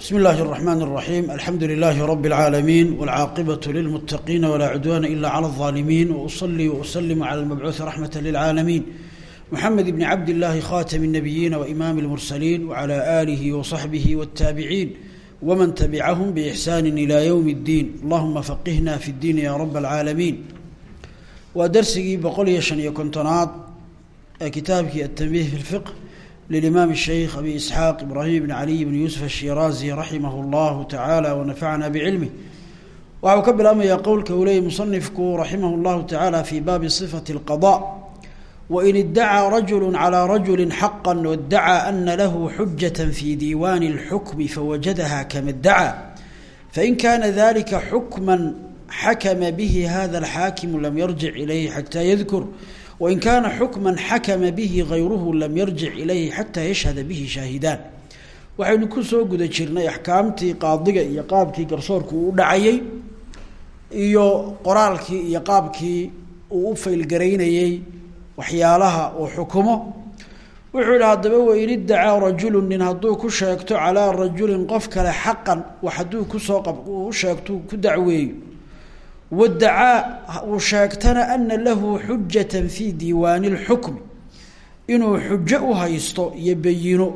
بسم الله الرحمن الرحيم الحمد لله رب العالمين والعاقبة للمتقين ولا عدوان إلا على الظالمين وأصلي وأسلم على المبعوث رحمة للعالمين محمد بن عبد الله خاتم النبيين وإمام المرسلين وعلى آله وصحبه والتابعين ومن تبعهم بإحسان إلى يوم الدين اللهم فقهنا في الدين يا رب العالمين ودرسي بقول يشن يكنتنات كتابك التنبيه في الفقه للإمام الشيخ أبي إسحاق إبراهيم بن علي بن يوسف الشيرازي رحمه الله تعالى ونفعنا بعلمه waxau ka bilaabmayaa qowlka uu leeyay musanifku raximah اllahu tacaala fi baabi صifati اlqaضاء wain idacaa rajulu calىa rajuli xaqa waاdacaa ana lahu xujaة fi diiwani اlxukmi fawajadaha kama اdacaa fain kana dalika xukma xakma bihi hada اlxaakimu lam yarjic ilayhi xatى yadkur wain kaana xukma xakama bihi gayruhu lam yarjic ilayhi xataa yashhada bihi shaahidaan waxaynu ku soo guda jirnay axkaamtii qaadiga iyo qaabkii garsoorku uu dhacayey iyo qoraalkii iyo qaabkii uu u faylgaraynayey waxyaalaha uu xukumo wuxuu yihi haddaba wain iddacaa rajulu nin hadduu ku sheegto calaa rajulin qof kale xaqan wax hadduu ku soo ku dacweeyo wadacaa uu sheegtana ana lahu xujata fi diiwaani اlxukmi inuu xujo u haysto iyo bayino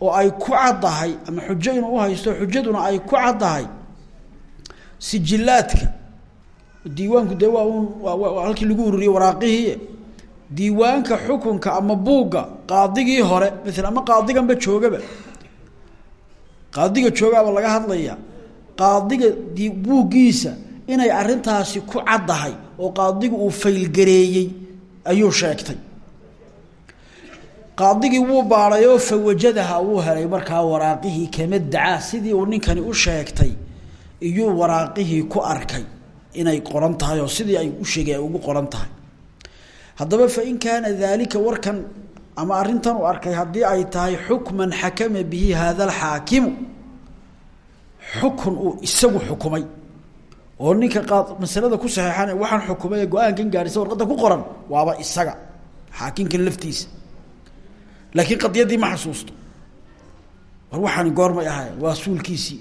oo ay ku caddahay ama xujo inuu uhaysto xujaduna ay ku caddahay sijilaadka diiwaanku dee waa un halkii lagu ururiyey waraaqihii diiwaanka xukunka ama buugga qaadigii hore maala ama qaadiganba joogaba qaadiga joogaaba laga hadlaya qaadiga di buuggiisa inay arrintaasi ku caddahay oo qaadigu uu faylgareeyey ayuu sheegtay. Qaadigii wuu baadhayoo fawajadaha wuu helay markaa waraaqihii kama dacaa sidii uu ninkani u sheegtay iyuu waraaqihii ku arkay inay qoran tahay oo sidii ay u sheegay ay ugu qoran tahay. Haddaba fain kaana daalika warkan ama arrintan uu arkay haddii ay tahay xukman xakama bihi hada alxaakimu xukun uu isagu xukumay oo ninka qaad masalada ku saxeexan waxaan xukumay ee go'aankan ku qoran waaba isaga xaakimkan laftiisa. Laakiin qadiyadii ma xasuusto. War waxaani goormay ahaayeen waa suulkiisii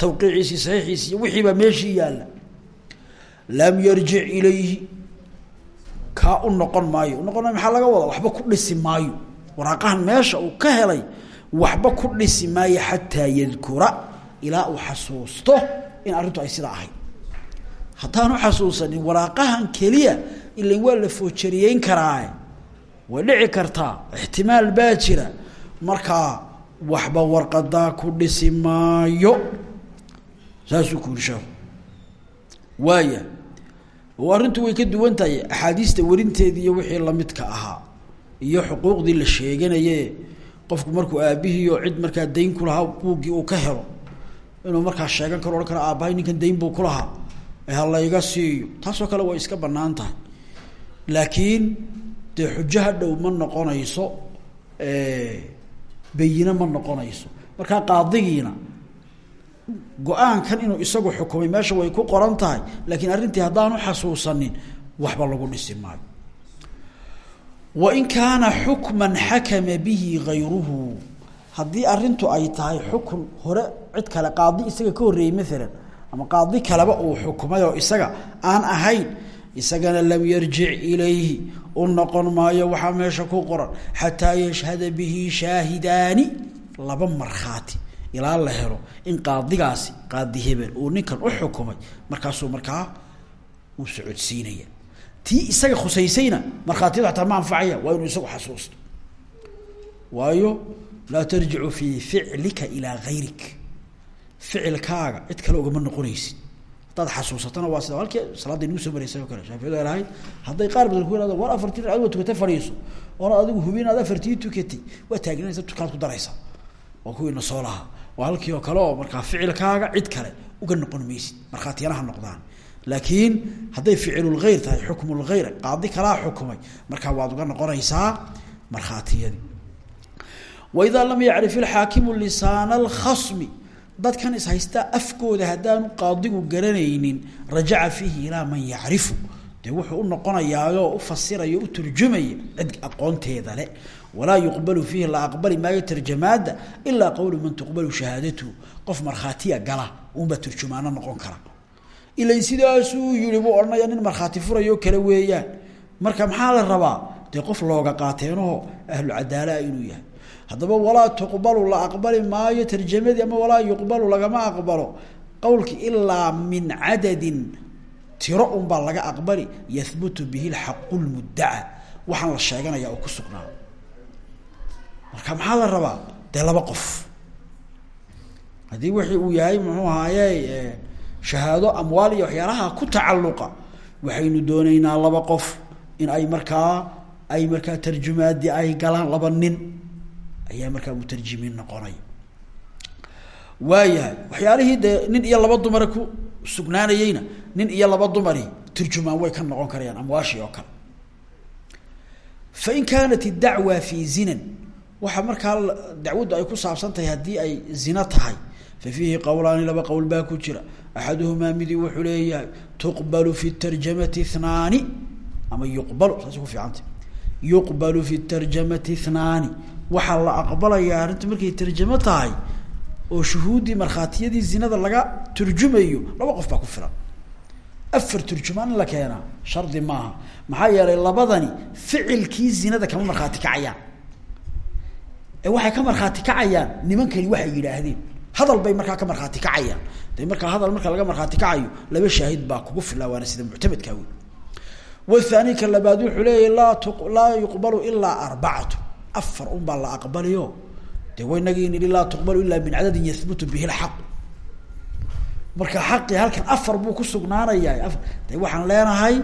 tawqiiciisii saxiixiisii wixii baa meeshii yaalla. Lam yarjic ilayhi kaa u noqon maayo. Unoqon maayo maxaa laga wadaa? Waxba ku dhisi maayo. Waraaqahan meesha uu ka helay waxba ku dhisi maayo xataa yadkura ilaa uu xasuusto in arrintu ay sidaa ahayd. Haddaanu xasuusanin waraaqahan keliya ilan waa la foojariyeyn karaae way dhici kartaa ixtimaal baa jira. Markaa waxba warqadaa ku dhisi maayo. Saasuu ku yiri sheeku waaya oo arrintu way ka duwan tahay axaadiista warinteedii iyo wixii lamidka ahaa iyo xuquuqdii la sheeganaye qofku markuu aabihii oo cid markaa dayn ku lahaa buuggii uu ka helo inuu markaa sheegan karo odhan karo aabbahay ninkan dayn buu ku lahaa. Ee ha layga siiyo. Taasoo kale way iska bannaan tahay. Laakiin dee xujo hadhow ma noqonayso bayine ma noqonayso. Markaa qaadigiina go'aankan inuu isagu xukumay meesha way ku qoran tahay. Laakiin arrintii haddaanu xasuusanin waxba lagu dhisi maayo. Wain kaana xukman xakama bihi gayruhu haddii arrintu ay tahay xukun hore cid kale qaadi isaga ka horreeyey maalan ama qaadi kaleba uu xukumay oo isaga aan ahayn isagana lam yarjic ilayhi u noqon maayo waxaa meesha ku qoran xataa yashhada bihi shaahidaani laba markhaati ilaa la helo in qaadigaasi qaadi hebel uu ninkan u xukumay markaasuu markaa uu socodsiinaya. Tii isaga khusaysayna markhaatiyadu ataa ma anfacaya waa inuu isagu xasuusto. Waayo laa tarjicu fii ficlika ilaa gayrik. Ficilkaaga cid kale ugama noqonaysid. Haddaad xasuusatana waa sida halkii salaadda inuu soo maraysay oo kale shaaficiyadu ay lahayd hadday qaar badan ku yihahdo war afartii ragcad waa tukatay fadhiiso. Oona adigu hubin aad afartii tukatay. Waa taagnanaysa tukaad ku daraysaa waa kuwiina soo lahaa. Waa halkii oo kale oo markaa ficilkaaga cid kale uga noqon maysid. Markhaatiyanaha noqdaan. Laakiin hadday ficilulgayr tahay xukmulgayr qaadi kalaa xukumay markaa waad uga noqonaysaa markhaatiyadii waidaa lam yacrif ilxaakimu lisaana alkhasmi dadkan is haystaa afkooda haddaanu qaadigu garanaynin rajaca fiihi ilaa man yacrifu. Dee wuxuu u noqonayaayoo u fasiraya u turjumaya cid aqoonteeda le walaa yuqbalu fiihi la aqbali maayo tarjamaada ilaa qowlu man tuqbalu shahaadatuhu qof markhaatiya gala unbaa turjumaano noqon kara. Ilan sidaasuu yihi buu odhanaya nin markhaati furayo kale weeyaan. Marka maxaa la rabaa? Dee qof looga qaateenaho ahlu cadaalaa inuu yahay haddaba walaa tuqbalu la aqbali maayo tarjamadii ama walaa yuqbalu lagama aqbalo. Qowlki ilaa min cadadin tiro unbaa laga aqbali yahbutu bihi lxaqu lmuddaca waxaan la sheeganaya oo ku sugnaa. Marka maxaa la rabaa? Dee qof. Haddii wixii uu yahay muxuu ahaaye shahaado amwaal iyo waxyaalaha ku tacalluqa waxaynu doonaynaa laba qof in ay markaa ay markaa tarjumaadii ay galaan laba nin ayaa markaa mutarjimiin noqonaya waayahay waxyaalihii dee nin iyo laba dumara ku sugnaanayeyna nin iyo laba dumari turjumaan way ka noqon karayaan amwaashii oo kale. Fain kaanat idacwa fi zinan waxaa markaa dacwaddu ay ku saabsan tahay haddii ay zina tahay fa fiihi qowlaani laba qowl baa ku jira. Axaduhumaa midii wuxuu leeyahay tuqbalu fi tarjamati ithnaani ama yuqbalu saas ku fiicanta yuqbalu fi tarjamati ithnaani waxaa la aqbalayaa arrinta markay tarjamo tahay oo shuhuuddii markhaatiyadii zinada laga turjumayo laba qof baa ku filan. Afar turjumaan la keenaa shardi maaha. Maxaa yeelay labadani ficilkii zinada kama markhaati kacayaan. Ee waxay ka markhaati kacayaan nimankani waxay yidhaahdeen hadal bay markaa ka markhaati kacayaan. De markaa hadal marka laga markhaati kacayo laba shaahid baa kugu fila waana sida muctamadkaa wey wathani ka labaad wuxuu leeyahy laa tu laa yuqbalu ilaa afar un baa la aqbaliyo de waynagii nidhi laa tuqbalu ilaa min cadadin yahbutu bihi lxaqu marka xaqii halkan afar buu ku sugnaanayaa. A de waxaan leenahay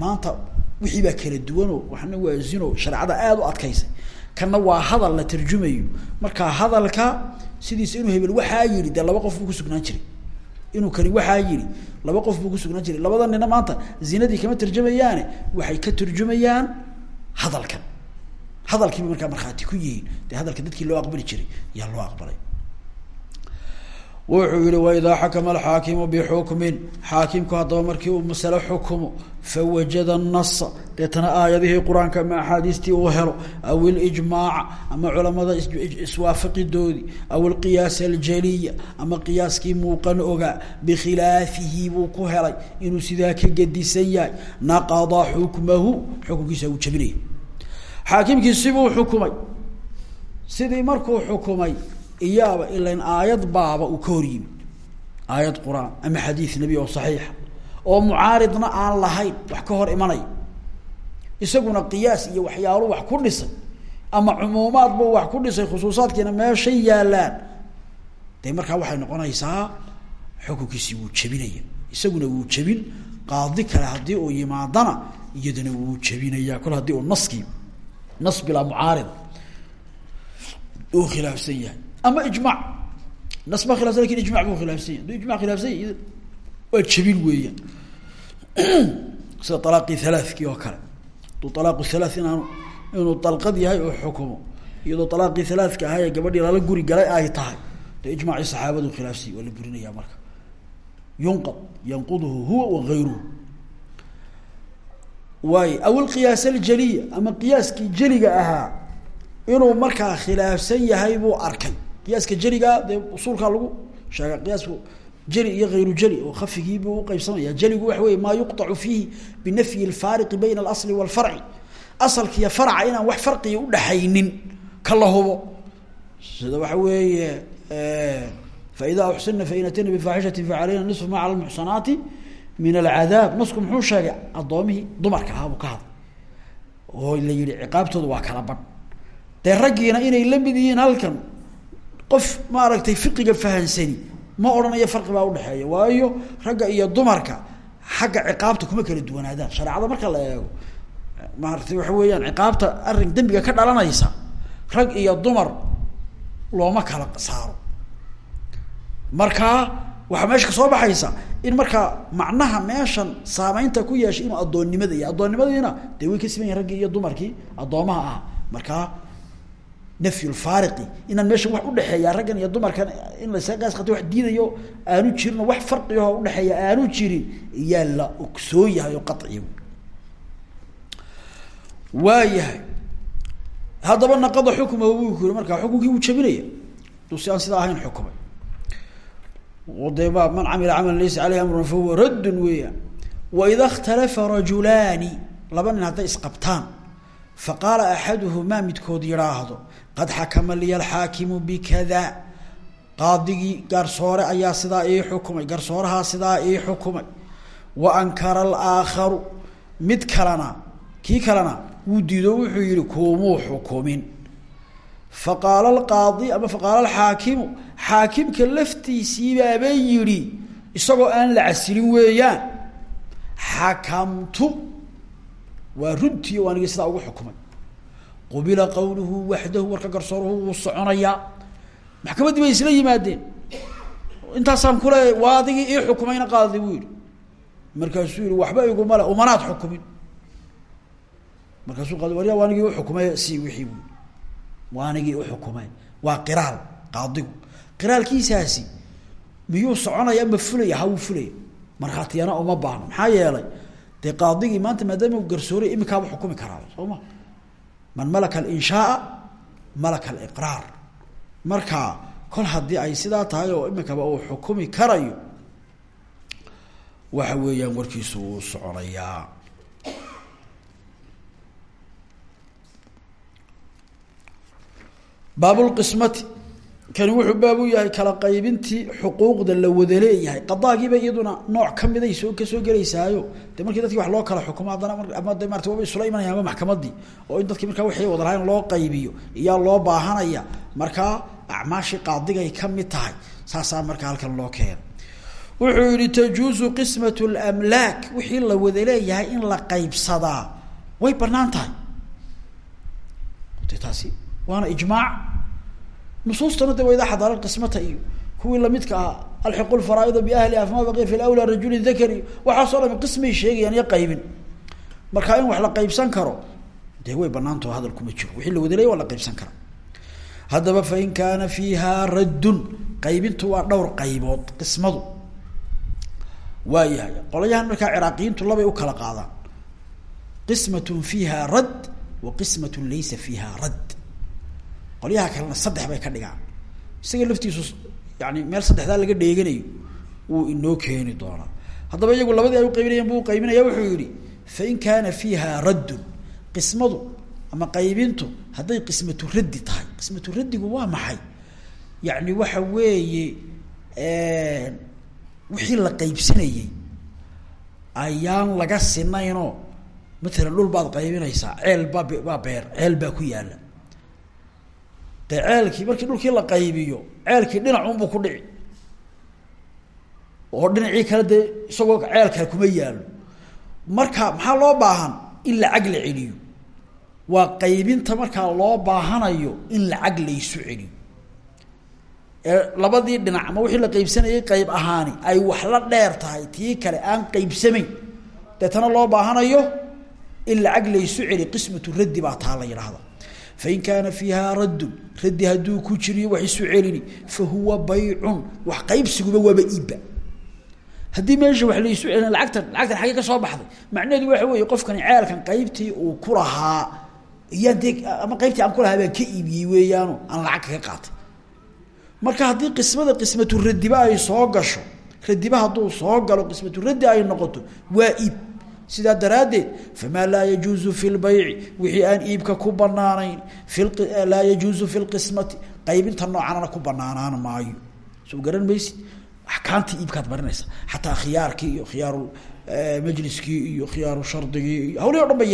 maanta wixii baa kala duwano. Waxna waa zino shareecada aada u adkaysay. Kana waa hadal la tarjumayo. Marka hadalka sidiisa inuu hebel waxaa yihi dee laba qof buu kusugnaan jiray. Inuu kani waxaa yihi laba qof buu kusugnaan jiray. Labada nina maanta zinadii kama tarjamayaane waxay ka turjumayaan hadalkan hadalkiiba markaa markhaati ku yihiin dee hadalka dadkii loo aqbali jiray yaa loo aqbalay. Wuxuu yihi waidaa xakama alxaakimu bixukmin. Xaakimku haddaba markii uu masale xukumo fawajada nasa deetana aayadihii qur'aanka ama axaadiistii uu helo aw ilijmaaca ama culamada iswaafaqidoodii aw alqiyaas aljaliya ama qiyaaskii muuqan ogaa bikhilaafihi buu ku helay inuu sidaa ka gedisan yahay naqada xukmahu xukunkiisa uu jabinaya xaakimkii sibuu xukumay. Sidii markuu xukumay iyaaba ilan aayad baaba uu ka hor yimi aayad qur'aan ama xadiid nebi oo saxiixa. Oo mucaaridna aan lahayn wax ka hor imanaya. Isaguna qiyaas iyo waxyaalo wax ku dhisay. Ama cumuumaad buu wax ku dhisay khusuusaadkiina meeshay yaalaan. Dee markaa waxay noqonaysaa xukunkiisii wuu jebinaya. Isaguna wuu jebin qaadi kale haddii uu yimaadana iyadana wuu jebinaya kol haddii uu naskii nas bilaa mucaarida uu khilaafsan yahay. Ama ijmac nas baa khilafsan laakiin ijmac buu khilaafsan yahy haduu ijmac khilaafsan yahy waa jebin weeyaan. Sida alaaqii halaathkii oo kale. Haduu alaaqu halaath inaanu inuu dalqad yahay oo xukumo iyadoo alaaqii halaathka ahay ee gabadhii lala guri galay ay tahay dee gayruhu waay aw alqiyaas aljaliya ama qiyaaskii jeliga ahaa inuu markaa khilaafsan yahay buu arkay qiyaaska jeligaa dee usuulkaa lagu sheega qiyaasku jeli iyo hayru jeli oo kafigiibuu uqeybsamaya jeligu waxa wey maa yuqطacu fiihi binafyi اlfaariqi bayna alasli wاlfarci asalkiiyo farca inaan wax farqiya udhaxaynin ka la hubo sida waxa weeye faida uxsina fain atayna bifaaxishati facalayna nisfu ma cala lmuxsanaati min alcadaab. Nasku muxuu sheegay addoomihii dumarka ahaa buu ka hadlay. Oo la yihi ciqaabtooda waa kala badh. Dee raggiina inay la mid yihiin halkan qof maaragtay fiqiga fahansani ma odhanayo farqi baa udhexeeya waayo ragga iyo dumarka xagga ciqaabta kuma kala duwanaadaan. Shareecada marka la eego maaragtay waxa weeyaan ciqaabta arrin dembiga ka dhalanaysa rag iyo dumar looma kala saaro. Markaa waxaa meesha ka soo baxaysa in markaa macnaha meeshan saameynta ku yeeshay inuu addoonnimada iyo addoonnimadiina dee way ka siman yahin raggii iyo dumarkii addoomaha ah. Markaa nafyulfaariqi inaan meesha wax udhexeeya raggan iyo dumarkan in laysaga gaas qato wax diidayo aanu jirin oo wax farqiyaho udhexeeya aanu jirin iyaa la ogsoon yahay oo qaciya waa yahay. Haddaba naqada xukma buu ku yiri markaa xukunkii wuu jabinaya. Duu aan sidaa ahayn xukumay ma man camila camalan laysa aleyhi amrun fa huwa raddun weeyaan. Waida ikhtalafa rajulaani laba nin hadday isqabtaan faqaala axaduhumaa midkood yidhaahdo qad xakama liya alxaakimu bikada qaadigii garsoore ayaa sidaa ii xukumay garsoorahaa sidaa ii xukumay. Wa ankara alaakharu mid kalena kii kalena wuu diido wuxuu yihi kuumuu xukumin faqaala alqaadi ama faqaala alxaakimu xaakimka laftiisiibaabay yidhi isagoo aan la casilin weeyaan xakamtu. Waa runtii o anigi sidaa ugu xukumay. Qubila qawluhu waxdahu warka garsooruhu wuu soconayaa maxkamaddii bay isla yimaadeen. Intaasaan kule waa adigii ii xukumayna qaadi buu yihi markaasuu yihi waxba igumale umanaad xukumin. Markaasuu qaadi warya waa anigii uxukumay waa qiraal qaadigu. Qiraalkiisaasi miyuu soconaya ma fulaya ha wuu fulaya. Markhaatiyana uma baahno maxaa yeelay? Dee qaadigii maanta maadaama u garsooray imikaaba xukumi karaa soo ma? Man malaka alinshaaa malaka aliqraar. Marka kol haddii ay sidaa tahay oo imikaba uu xukumi karayo waxa weeyaan warkiisu wuu soconayaa baabulqismati kani wuxuu baab u yahay kala qaybintii xuquuqda la wada leeyahay. Qadaagiiba iyaduna nooc kamiday soo ka soo gelaysaayo. De markii dadkii wax loo kala xukumo haddana ama de marata waba isula imanaya oo in dadkii markaa waxay wada lahayn loo qaybiyo iyaa loo baahanaya. Markaa acmaashii qaadigay ka mid tahay saasaa markaa halkan loo keena wuxuu yihi tajuuzu qismat lamlaak wixii la wada leeyahay in la qaybsadaa. Way banaan taasi waana ijmaac. Nusuustana de waydaa xadaala qismata iyo kuwii lamidka ahaa alxiqu lfaraaida biahliha fama baqiya fi lawla rajuli dakari waxaasoo dhami qismay sheegayaan iyo qaybin. Marka in wax la qaybsan karo dee way banaantao hadal kuma jiro. Wixii la wada leeyay waa la qaybsan kara. Haddaba fain kaana fiiha raddun qaybintu waa dhowr qaybood qismadu waa yahay. Qolayahan markaa ciraaqiyiintu labay u kala qaadaan. Qismatun fiiha radd wa qolyaha kalena saddex bay ka dhigaan isaga laftiisu yani meel saddexdaa laga dheeganayo wuu inoo keeni doonaa. Haddaba iyagu labadii ay uqaybinayeen buu uqaybinaya wuxuu yihi fain kaana fiiha raddun qismadu ama qaybintu hadday qismatu raddi tahay. Qismatu raddigu waa maxay? Yani waxa weeye wixii la qaybsanayey ayaan laga sinaynoo matalan dhul baad qaybinaysaa ceel baa beer ceel baa ku yaalla de markii dhulkii la qaybiyo ceelkii dhinacunbuu ku dhici. Oo dhinacii kale dee isagoo ceel kale kuma yaalo marka maxaa loo baahan? In lacag la celiyo. Waa qaybinta markaa loo baahanayo in lacag laysu celiyo. Labadii dhinac ama wixii la qaybsanayay qayb ahaani ay wax la dheer tahay tii kale aan qaybsamayn. Deetana loo baahanayo in lacag laysu celi qismatu raddi baa taa la yidhaahda fain kaana fiiha raddun raddi hadduu ku jiriyo wax isu celini fa huwa baycun wax qaybsiguba waaba iibba haddii meesha wax laysu celin lacagtan lacagtan xaggee ka soo baxday macnaheedu waxa weeye qofkani ceelkan qaybtii uu ku lahaa iyaan dee ama qaybtii aan ku lahaa baan ka iibiyey weeyaano aan lacag kaga qaatay marka haddii qismada qismatu radiba ay soo gasho radiba hadduu sidaa daraaddeed famaa laa yajuuzu fi lbayci wixii aan iibka ku banaanayn laa yajuuzu fi lqismati qaybinta noocanana ku banaanaan maayo. Soo garan maysid? Axkaamtii iibkaad marinaysa xataa khiyaarkii iyo khiyaaru majliskii iyo khiyaaru shardigii iyo dhan bay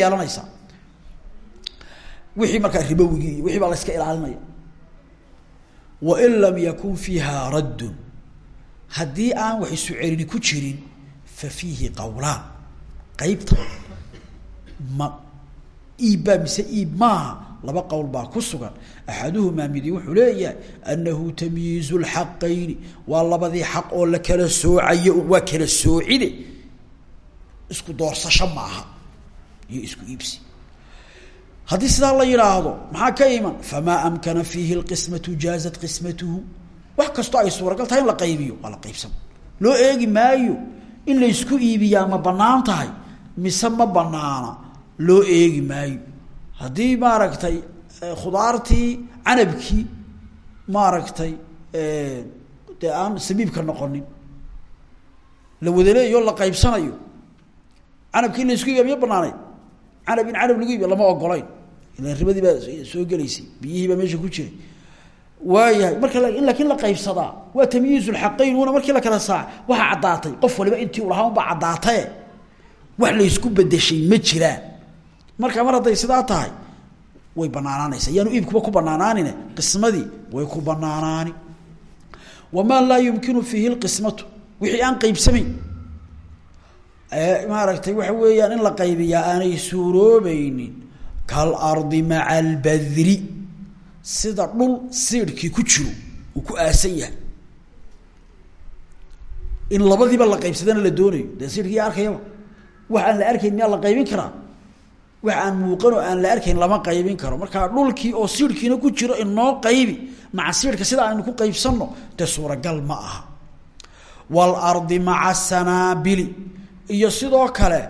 wixii markaa ribowigii iyo wixii baa la iska ilaalinaya. Wain lam yakun fiiha raddun. Haddii aan wax isu celini ku jirin fa fiihi qowlaan qaybta ma iibbaa mise iib laba qowl baa ku sugan. Axaduhumaa midi wuxuu leeyahay anahu tamyiizu lxaqayni waa labadii xaq oo la kala soocayo waa kala soocide. Isku doorsasho maaha iyo isku iibsi. Haddii sidaa la yidhaahdo maxaa ka iman? Famaa amkana fiihi lqismatu jaazat qismatuhu. Wax kastoo ay suuragal tahay in la qaybiyo waa qaybsan. Loo eegi maayo in laysku iibiyaa ma banaan mise ma banaana loo eegi maayo. Haddii maaragtay khudaartii canabkii maaragtay dee aan sabiibka noqonin la wadaleeyo la qaybsanayo canabki in la isku iibiya miya canab in canab lagu iibiya lama ogolayn ilan ribadii baa soo gelaysay biyihii baa meesha ku jiray. Waayahay marka in laakiin la qaybsadaa waa tamyiizulxaqayn una markii la kala saac waxaa caddaatay. Qof waliba intii u lahaa unbaa caddaatae wax laysku bedeshay ma jiraan marka mar hadday sidaa tahay way banaanaanaysa. Yaanu iibkuba ku banaanaanine qismadii way ku banaanaani. Wamaa laa yumkinu fiihi lqismatu wixii aan qaybsamayn maaragtay waxa weeyaan in la qaybiyaa aanay suuroobaynin. Kalardi maca albadri sida dhul siidhkii ku jiro uu ku aasan yahay. In labadiiba la qaybsadana la doonayo. Dee siidhkii arkayaba wax aan la arkayn miyaa la qaybin karaa wax aan muuqan oo aan la arkayn lama qaybin karo. Markaa dhulkii oo siidhkiina ku jiro inoo qaybi maca siidhka sida aynu ku qaybsanno dee suuragal ma aha. Waalardi maca sanaabili. Iyo sidoo kale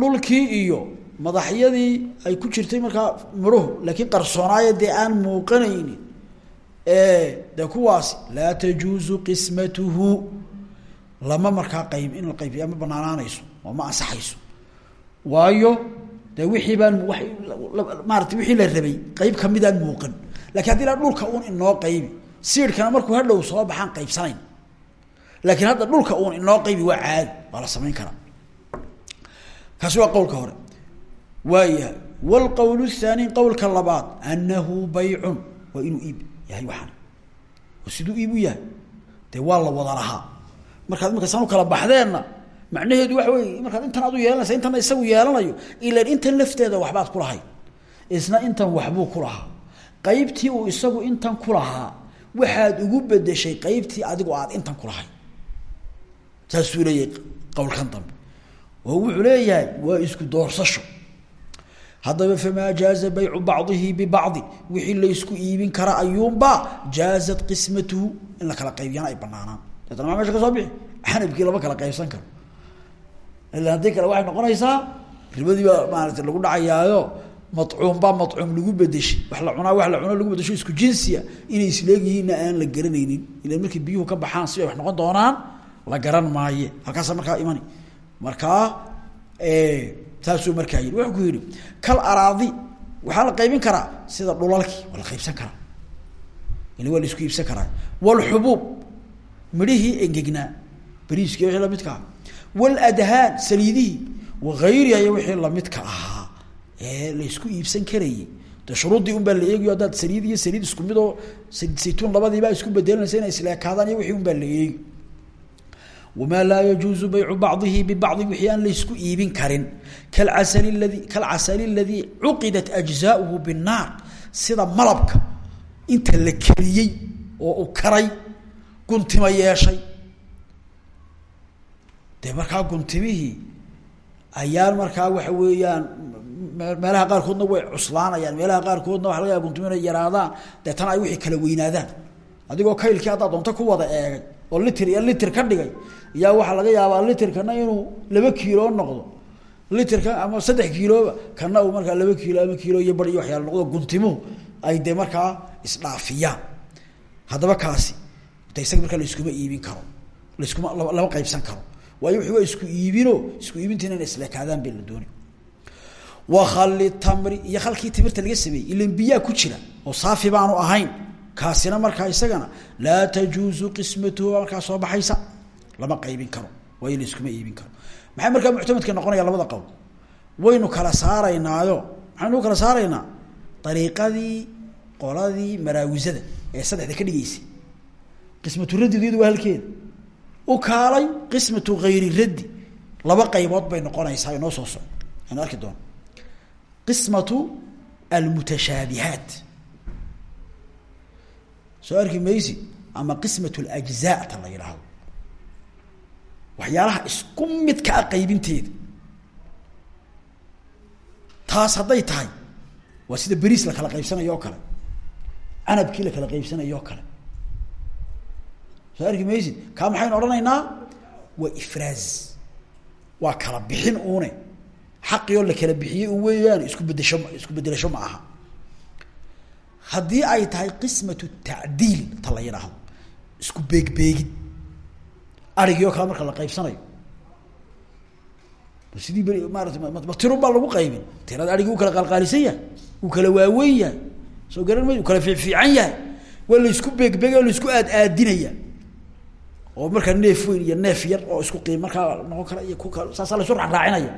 dhulkii iyo madaxyadii ay ku jirtay markaa midhuhu laakiin qarsoonaayo dee aan muuqanaynin dee kuwaasi laa tajuuzu qismatuhu. Lama markaa qayb in la qaybiya ma banaanaanayso oo ma waayo dee wixii baan wa maarata wixii la rabay qayb kamidaan muuqan. Lakin haddi la dhulka uun inoo qaybi siidhkana markuu hadhow soo baxaan qaybsanayn. Laakiin hadda dhulka uun inoo qaybi waa caadi waa la samayn karaa. Waa qowlka hore. Waayahay wlqowl الthaani qowlka labaad anahu baycun waa inuu iib yahay waxaan oo siduu yahay. Dee waa la wada lahaa. Markaad imika san u kala baxdeenna macnaheedu waxa wey markaad intan adu yeelanaysa intana isagu yeelanayo ilan intan lafteeda waxbaad ku lahay. Isna intan waxbuu ku lahaa. Qaybtii uu isagu intan ku lahaa waxaad ugu bedeshay qaybtii adigu aad intan ku lahay. Saasuu leeyahay qowlkan dambe. Oo wuxuu leeyahay waa isku doorsasho. Haddaba famaa jaaza baycu bacdihi bibacdi wixii laysku iibin kara ayuunba jaazat qismatuhu. In la kala qaybiyana ay banaanaan deetana maa meesha ka soo bixi xanabkii lama kala qaybsan karo ila haddii kale waxay noqonaysaa ribadii baa maarata lagu dhacayaayo macuum baa macuum lagu bedeshay wax la cunaa wax la cunaa lagu bedesho isku jinsiya inay isleegyihiinna aan la garanaynin. Ila markay biyuhu ka baxaan si wax noqon doonaan la garan maaye. Halkaasa markaa imani. Markaa saasuu markaa yii wuxuu ku yihi kal araadi waxaa la qaybin karaa sida dhulalkii. Waa qaybsan karaa. Ila waa isku iibsan karaa. Wlxubuub midhihii engegnaa bariiskii wixii lamidka aha waladhaan saliidihii wagayriha iyo wixii lamidka ahaa ee la isku iibsan karayay de shuruuddii un baa la eegiyo haddaad saliid iyo saliid isku mid oo saliid saytuun labadiibaa isku bedelanaysa inay isleekaadaan iyo wixii un baa la eegi wamaa laa yajuuzu baycu bacdihi bibacdi wixii aan laysku iibin karin kalcasali ladi kalcasali aladii cuqidat ajzaauhu binnaar sida malabka inta la kariyey dee markaa guntimihii ayaan markaa waxa weeyaan meelaha qaarkoodna way cuslaanayaan meelaha qaarkoodna waxa laga yaaba guntimo inay yaraadaan deetana ay wixii kala weynaadaan. Adigoo kaylkii haddaa doonto ku wada eegay oo litir iyo litir ka dhigay yaa waxaa laga yaabaa litirkana inuu laba kiilo noqdo. Litirka ama saddex kiiloba kana uu markaa laba kiilo ama kiilo iyo bar iyo waxyaala noqdo guntimuhu ay dee markaa isdhaafiyaan. Haddaba kaasi de isaga markaa laiskuma iibin karo laiskuma lama qaybsan karo waayo wixii waa isku iibino isku iibintiina ina isleekaadaan bay la doonay wakhalli tamri iyo khalkii timirta laga sameeyey ilan biyaa ku jira oo saafi baanu ahayn kaasina markaa isagana laa tajuuzu qismatuhu markaa soo baxaysa lama qaybin karo waayo laiskuma iibin karo. Maxay markaa muctamadka noqonaya labada qowl? Waynu kala saaraynaayo maxaynu kala saaraynaa dariiqadii qoladii maraawisada ee saddexda ka dhigeysay qismatu raddidu iyadu waa halkeeda u kaalay qismatu hayri raddi. Laba qaybood bay noqonaysaa inoo soo soco aynu arki doono. Qismatu almutashaabihaat soo arki maysi ama qismat اlajzaa ta la yidhaahdo waxyaalaha isku midka a qaybinteeda. Taas hadday tahay waa sida beriis la kala qaybsanayo oo kale. Canabkii la kala qaybsanayo kale soo arki maysid? Kaa maxaynu odhanaynaa? Waa ifraaz. Waa kala bixin uune. Xaqii oo la kala bixiyey un weeyaan isku bedesho isku bedelasho ma aha. Haddii ay tahay qismatu tacdiil ta la yidhaahdo isku beegbeegid arigii oo kale marka la qaybsanayo. Sidii beri maarata ma tirun baa lagu qaybin. Tirada arigii u kala qaalqaalisan yahay uu kala waaweyn yahay. Soo garan may u kala fiicfiican yahay. Waa laysku beegbeegay o aadinaya oo markaa neef weyn iyo neef yar oo isku qiim markaa noqon kara iyo ku kal saasaa laysu raaraacinaya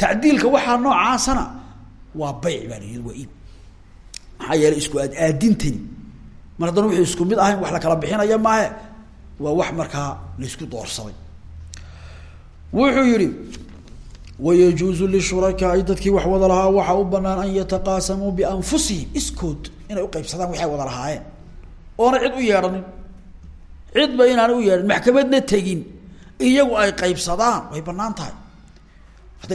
tacdiilka waxaa noocaasana waa bayc baa la waa iib. Maxaa yeelay isku aad aadintani mar haddana wixii isku mid ahayn wax la kala bixinaya maahe waa wax markaa laysku doorsaday. Wuxuu yihi wayajuuzu lishurakaai dadkii wax wada lahaa waxaa u banaan an yataqaasamuu bianfusihim iskood inay uqaybsadaan waxay wada lahaayeen. Oona cid u yeedhanin cidba inaana u yeedhan maxkamadna tegin. Iyagu ay qaybsadaan way bannaan tahay.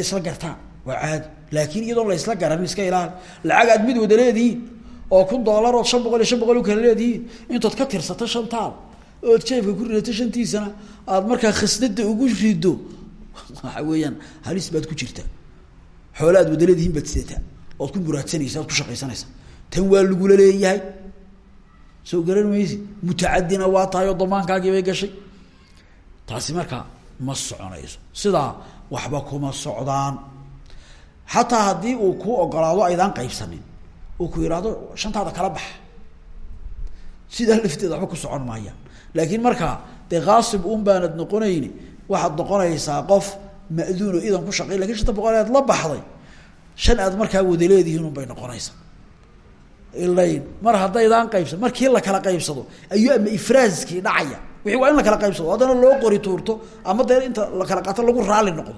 Isla gartaan waa caadi laakiin iyadoon la isla garanin iska ilaali lacag aad mid wada oo kun doolarood shan boqol iyo shan boqol u kala leedihiin intood ka tirsato shantaad ood jeefka ku ridato shantiisana aada markaa khasnada ugu rido waxa weeyaan halis baad ku jirtaa xoola aad wada leedihiin baad sidataa. Ood ku muraadsanaysa oad ku shaqaysanaysa. Tan waa lagula leeyahay soo garan maysi mutacadina waa tahay oo damaankaagii bay gashay. Taasi markaa ma soconayso. Sidaa waxba kuma socdaan. Xataa haddii uu kuu ogolaado aydaan qaybsanin uu ku yidhaahdo shantaada kala bax. Sidaa lafteeda waxba ku socon maayaan laakiin markaa dee kaasib un baanad noqonayni waxaad noqonaysaa qof ma'duuno idan ku shaqey laakiin shanta boqol aad la baxday shan aad markaa wada leedihiin un bay noqonaysaa ilayn. Mar haddaydaan qaybsan markii la kala qaybsado ayuu ama ifraaskii dhacaya. Wixii waa in la kala qaybsado haddana loo qori tuurto ama dee inta la kala qaato lagu raali noqdo.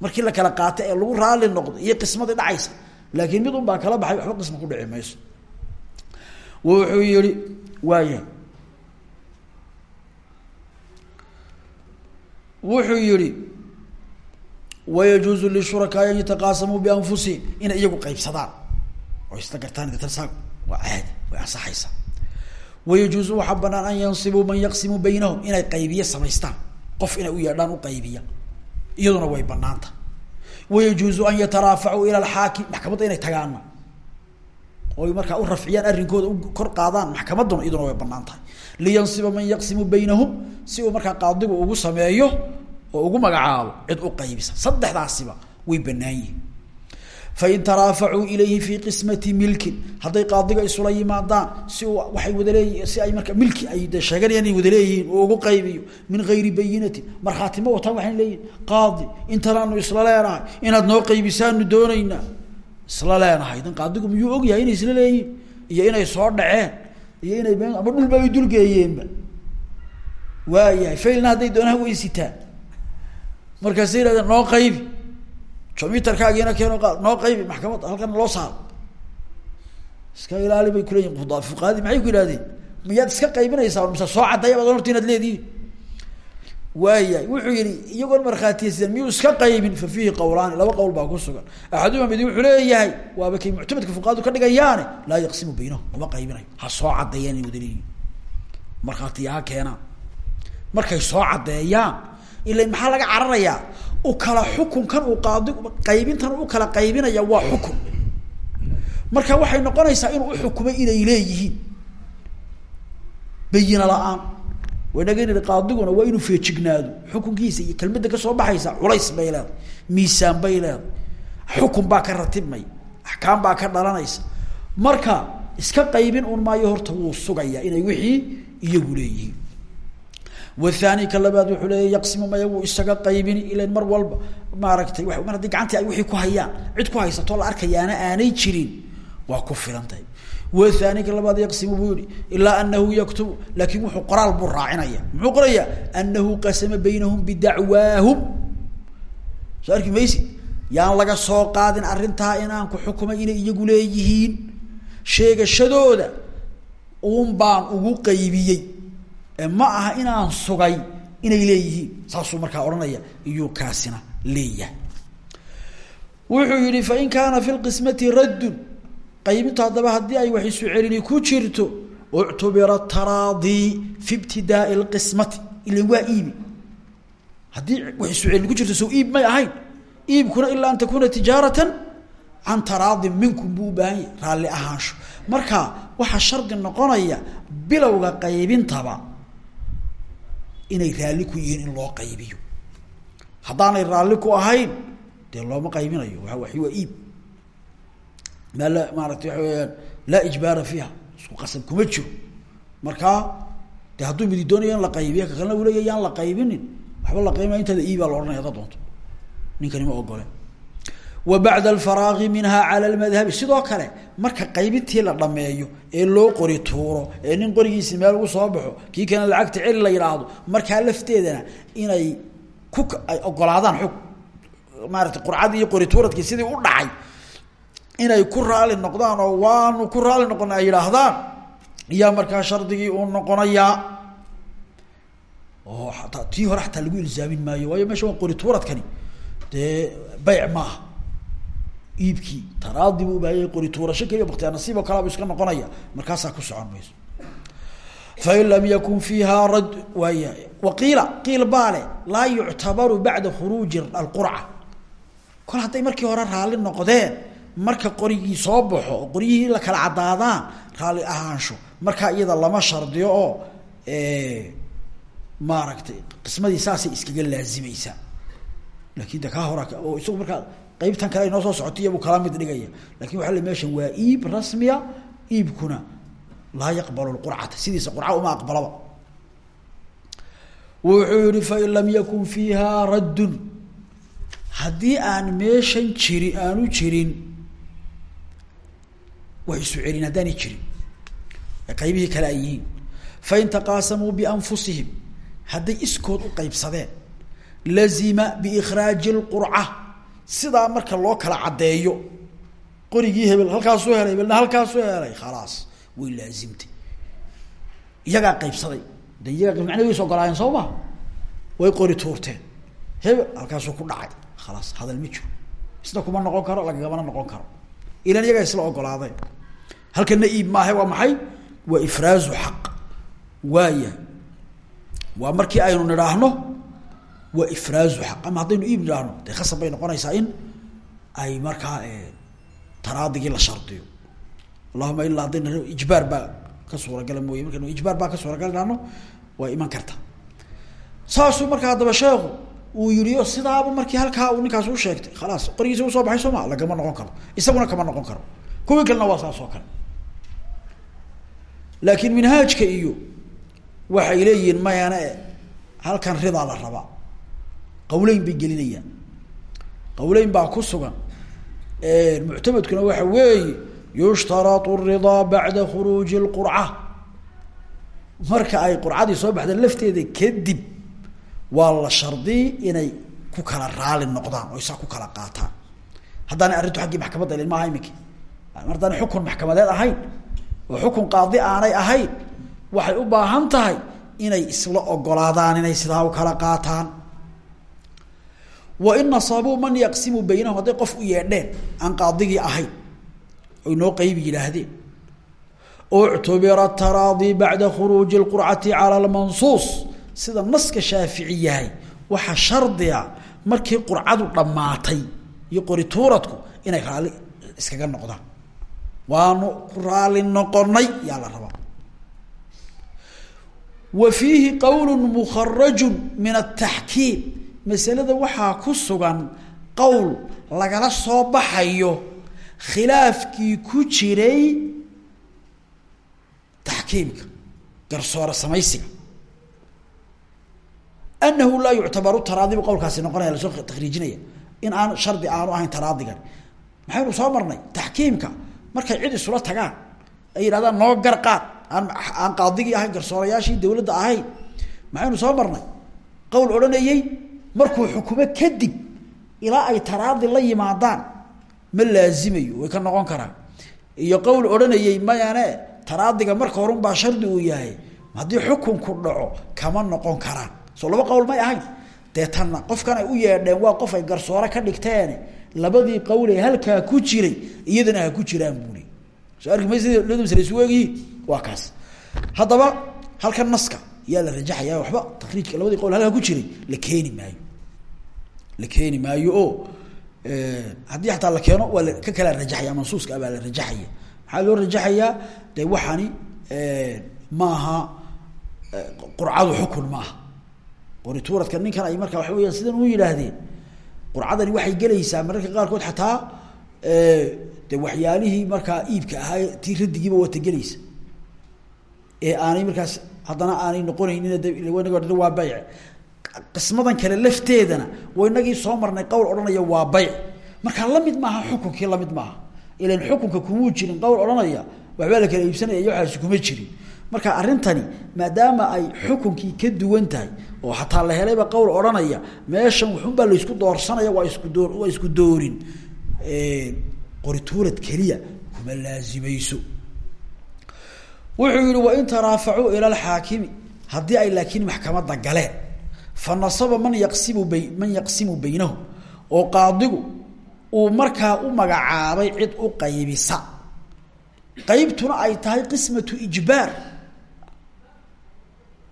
Markii la kala qaato ee lagu raali noqdo iyo qismadii dhacaysa. Laakiin mid un baa kala baxay waxba qisma ku dhici mayso. Wuxuu yihi waaya wuxuu yihi wayajuuzu lishurakaai an yataqaasamuu bianfusihim inay iyagu qaybsadaan oo isla gartaan detan saa waa caadi way waxaa banaan an yansibuu man yaqsimu baynahum inay qaybiye samaystaan. Qof inay u yeedhaan u qaybiya iyaduna way banaanta wayajuuzu an yataraafacuu ila alxaakim maxkamadda inay tagaana oy markaa u rafciyaan arrinkooda u kor qaadaan maxkamadduna iyaduna way bannaan tahay liyansiba man yaqsimu baynahum si uu markaa qaadigu ugu sameeyo oo ugu magacaabo cid u qaybisa. Saddexdaasiba way banaan fain taraafacuu ilayhi fi qismati milkin hadday qaadiga isula yimaadaan si uu waay wada leeyi si ay marka milki ay de sheeganayaan inay wada leeyihiin uu ugu qaybiyo min gayri bayinatin markhaatimo wataan waxayna leeyihiin qaadi intanaanu isla leenahay inaad noo qaybisaanu doonaynaa isla leenahay dan qaadigu miyuu ogyahay inay isla leeyihiin iyo inay soo dhaceen iyo inay b ama dhulba ay dulgeeyeenba waayahay failna hadday doonaan weysitaan noo qaybi jomiterkaagiina keeno qaad noo qaybi maxkamadda halkana loo saaro. Iska ilaali bay kuleeyihin fuqahadii maxay ku yihahdeen miyaad iska qaybinaysaa mise soo cadday abaad horta inaad leedihiin? Waayahay wuxuu yihi iyagoon markhaatiyaysan miyuu iska qaybin? Fa fiihi qawlaani laba qowl baa ku sugan. Axaduma midi wuxuu leeyahay waaba kay muctamadka fuqahadu ka dhigayaane laa yaqsimu baynahum uma qaybinayo. Ha soo caddeeyaan inay wada leeyihiin markhaatiya ha keenaan. Markay soo caddeeyaan ila maxaa laga cararayaa u kala xukunkan uu qaadi qaybintan u kala qaybinaya waa xukun. Marka waxay noqonaysaa inuu uxukumay inay leeyihiin. Bayina la'aan. Waynaga nii qaadiguna waa inuu feejignaado. Xukunkiisa iyo kelmadda ka soo baxaysa culays bay leedahay miisaan bay leedahay. Xukun baa ka ratibmay axkaam baa ka dhalanaysa. Marka iska qaybin un maayo horta wuu sugayaa inay wixii iyagu leeyihiin wathani ka labaad wuxuu leeya yaqsimu maya wuu isaga qaybini ilan mar walba. Maaragtay mar haddii gacantii ay wixii ku hayaan cid ku haysatoo la arkayaana aanay jirin waa ku filan tahay wathani ka labaad yaqsimu buu yihi ilaa anahu yaktubu. Laakin wuxuu qoraal buu raacinaya muxuu qorayaa? Anahu qasama baynahum bidacwaahum soo arki maysi? Yaan laga soo qaadin arrintaa inaan ku xukumay inay iyagu leeyihiin. Sheegashadooda uun baan ugu qaybiyey ma aha inaan sugay inay leeyihiin saasuu markaa odhanaya iyuu kaasina leeyahay. Wuxuu yihi fain kaana fi lqismati raddun qaybintu haddaba haddii ay wax isu celini ku jirto uctubira taraadii fi ibtidaai lqismati ilan waa iibi. Haddii wax isu celini ku jirto sow iib may ahayn iibkuna ilaa an takuuna tijaaratan can taraadin minkum buu u baahan ahaansho. Marka waxaa shardi noqonaya bilowga qaybintaba inay raalli ku yihiin in loo qaybiyo. Haddaanay raalli ku ahayn dee looma qaybinayo waa wa waa iib. Maa la maarata waxa weyaan laa ijbaara fiiha isku qasab kuma jiro. Markaa de hadduu midi doonaya in la qaybiya ka kalena uleya yaan la qaybinin waxba la qaybinaya intaada iibaa la ohanaya haddaad doonto. Ninkani ma ogole wa bacda alfaraaqi minha cala lmadhabi sidoo kale marka qaybintii la dhameeyo ee loo qori tuuro ee nin qorigiisi meel ugu soo baxo kii kana lacagta celi la yidhaahdo markaa lafteedana inay ku ay ogolaadaan xug maarata qurcadii iyo qori tuuradkii sidii u dhacay inay ku raali noqdaan oo waanu ku raali noqona ay yidhaahdaan iyaa markaa uu noqonayaa. Oo ataa tii hore lagu ilzaamin maayo waayo meesha waa qori tuuradkani dee bayc iibkii. Taraadi buu ubaahanya qori tuurasho keliya baktiyaa nasiib oo kalea bu iska noqonaya. Markaasaa ku socon mayso fain lam yakun fiiha rad waaya waqiila qiil baale laa yuctabaru bacda khuruuji alqurca kol hadday markii hore raalli noqdeen marka qorigii soo baxo oo qoryihii la kala caddaadaan raalli ahaansho markaa iyada lama shardiyo oo maaragtay qismadii saasay iskaga laazimaysaa laakin de kaa hora oo isagu markaa qaybtan kale noo soo socotay iyabuu kala mid dhigaya. Lakin waxa le meeshan waa iib rasmiya iibkuna laa yaqbalu lqurcata sidiisa qurca uma aqbalaba. Wuxuu yihi fain lam yakun fiiha raddun. Haddii aan meeshan jiri aanu jirin wax isu celin haddaanay jirin. Qaybihii kale ay yihiin. Fain taqaasamuu bianfusihim hadday iskood u qaybsadeen lazima biikhraaji lqurca sidaa marka loo kala caddeeyo qorigii hebel halkaasuu helay hebelna halkaasuu helay khalaas way laazimtay. Iyagaa qaybsaday. De iyagaa way is ogolaayeen soo ma way qori tuurteen. Hebel halkaasuu ku dhacay. Khalaas hadal ma jiro. Isna kuma noqon karo lagagamana noqon karo. Ilan iyagaa isla ogolaadeen. Halkana iib maahe waa maxay? Waa ifraazu xaq. Waaya waa markii aynu nidhaahno waa ifraazu xaq ama haddaynu iib nidhaahno dee khasab bay noqonaysaa in ay markaa taraadigii la shardiyo. Allahuma ilaa haddayna ijbaar baa ka suuragala mooye. Markaynu ijbaar baa ka suuragal idhaahno waa iman karta. Saasuu markaa haddaba sheekhu uu yihi o sidaaba markii halkaa uu ninkaas u sheegtay khalaas qorigiisa u soo baxay soo ma noqon karo. Isaguna kama noqon karo. Kuwii kalena waa saas oo laakiin minhaajka iyo waxay leeyihiin mayane halkan ridaa la rabaa qawleyn bay gelinayaan. Qawleyn baa ku sugan. Muctamadkuna waxa weeye yushtarau ridaa bacda khuruuji lqurca marka ay qurcadii soo baxda lafteeda kadib waa la shardiy inay ku kala raali noqdaan oo isaa ku kala qaataan. Haddaanay arrintu aggii maxkamadda ilin maaha iminki mar haddaanay xukun maxkamadeed ahayn oo xukun qaadi aanay ahayn waxay u baahan tahay inay isla ogolaadaan inay sidaa u kala qaataan wa in nasaabuu man yaqsimu baynahum hadday qof u yeedheen aan qaadigii ahayn oy noo qaybi yidhaahdeen. Uctubira taraadi bacda khuruuji lqurcati cala lmansuus sida naska shaafici yahay waxaa shardiga markii qurcadu dhammaatay iyo qori tuuradku inay raalli iskaga noqdaan. Waanu ku raali noqonay yaa la rabaa. Wa fiihi qowl mukharaju min ataxkiim masalada waxaa ku sugan qowl lagala soo baxayo khilaafkii ku jiray taxkiimka garsoore samaysiga. Anahu laa yuctabaru taraadibu qowlkaasi noqonaya la soo takriijinaya in aan shardi aanu ahayn taraadigan. Maxaynu soo marnay? Taxkiimka. Markay cid isula tagaan. Ay yidhahdaan noo gar qaad. Aan aan qaadigii ahayn garsoorayaashii dawladda ahayn. Maxaynu soo marnay? Qowl odhanayey markuu xukumo kadib ilaa ay taraadi la yimaadaan ma laazimayo way ka noqon karaan. Iyo qowl odhanayey mayane taraadiga marka horunbaa shardi uu yahay. Haddii xukunku dhaco kama noqon karaan. Soo laba qowl may ahayn. Dee tanna qofkan ay u yeedheen waa qof ay garsoore ka dhigteen. Labadii qowle halkaa ku jiray iyadana ku jiraan buuli. Soo arki may sida labada masle isu eegyihiin waa kaas. Haddaba halkan naska yaa la rajaxaya waxba? Takriijka labadii qowl halkaa ku jiray la keeni maayo la keeni maayo oo haddii ataa la keeno waa ka kalaa rajaxaya mansuuska abaa la rajaxaya. Maxaa loo rajaxayaa de waxani maaha qurcadu xukun maaha. Qorituuradka ninkan ay markaa waxa weyaan sidan u yidhaahdeen qurcadani waxay gelaysaa mararka qaarkood xataa de waxyaalihii markaa iibka ahaa tii radigiiba waata gelaysa. Ee aanay markaas haddana aanay noqonaynin de waa bayc qismadan kale lafteedana wa inagii soo marnay qowl odhanaya waa bayc markaa la mid maaha xukunkii la mid maaha. Ilan xukunka kumuu jirin qowl odhanaya waxbaa la kala iibsanaya waxaasi kuma jirin. Marka arrintani maadaama ay xukunkii ka duwan tahay oo xataa la helayba qowl odhanaya meeshan wuxunbaa laysku doorsanaya waa isku doo waa isku doorin. Qorituurad keliya kuma laazimayso wuxuu yihi wain taraafacuu ila alxaakimi. Haddii ay laakiin maxkamadda galeen fa nasaba man yaqsimu bay man yaqsimu baynahum oo qaadigu uu markaa u magacaabay cid u qaybisa. Qaybtuna ay tahay qismatu ijbaar.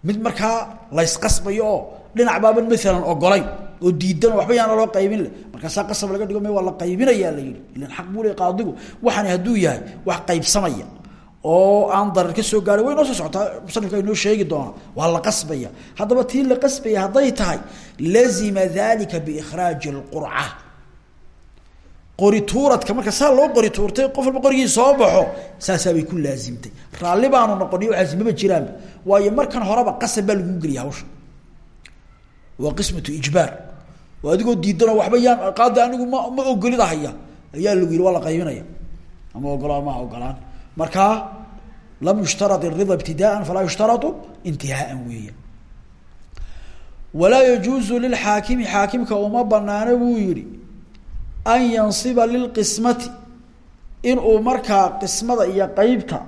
Mid markaa laysqasbayo oo dhinac baaban maalan ogolayn oo diidan waxba yaana loo qaybin le markaasaa qasab laga dhigo me waa la qaybinayaa la yihi ilan xaq buu le qaadigu. Waxani hadduu yahay wax qaybsamaya oo aan darar ka soo gaaray way noo soo socotaa musanifka inoo sheegi doona waa la qasbaya. Haddaba tii la qasbaya hadday tahay lazima dalika biikhraaji lqurca qori tuuradka marka saa loo qori tuurtay qof walba qorigii soo baxo saasaabay ku laazimtay. Raalli baanu noqoniy waxaasi maba jiraanba waayo markan horeba qasab baa lagu geliya hawsha waa qismatu ijbaar. Oo adigoo diidanoo waxba yaan qaada anigu ma ogolidahaya ayaa lagu yihi waa la qaybinaya. Ama ogolaan maha ogolaan markaa lam yushtarad irida ibtidaan falaa yushtarau intihaaan weeya. Walaa yajuuzu lilxaakimi xaakimka uma banaano buu yihi an yansiba lilqismati inuu markaa qismada iyo qeybta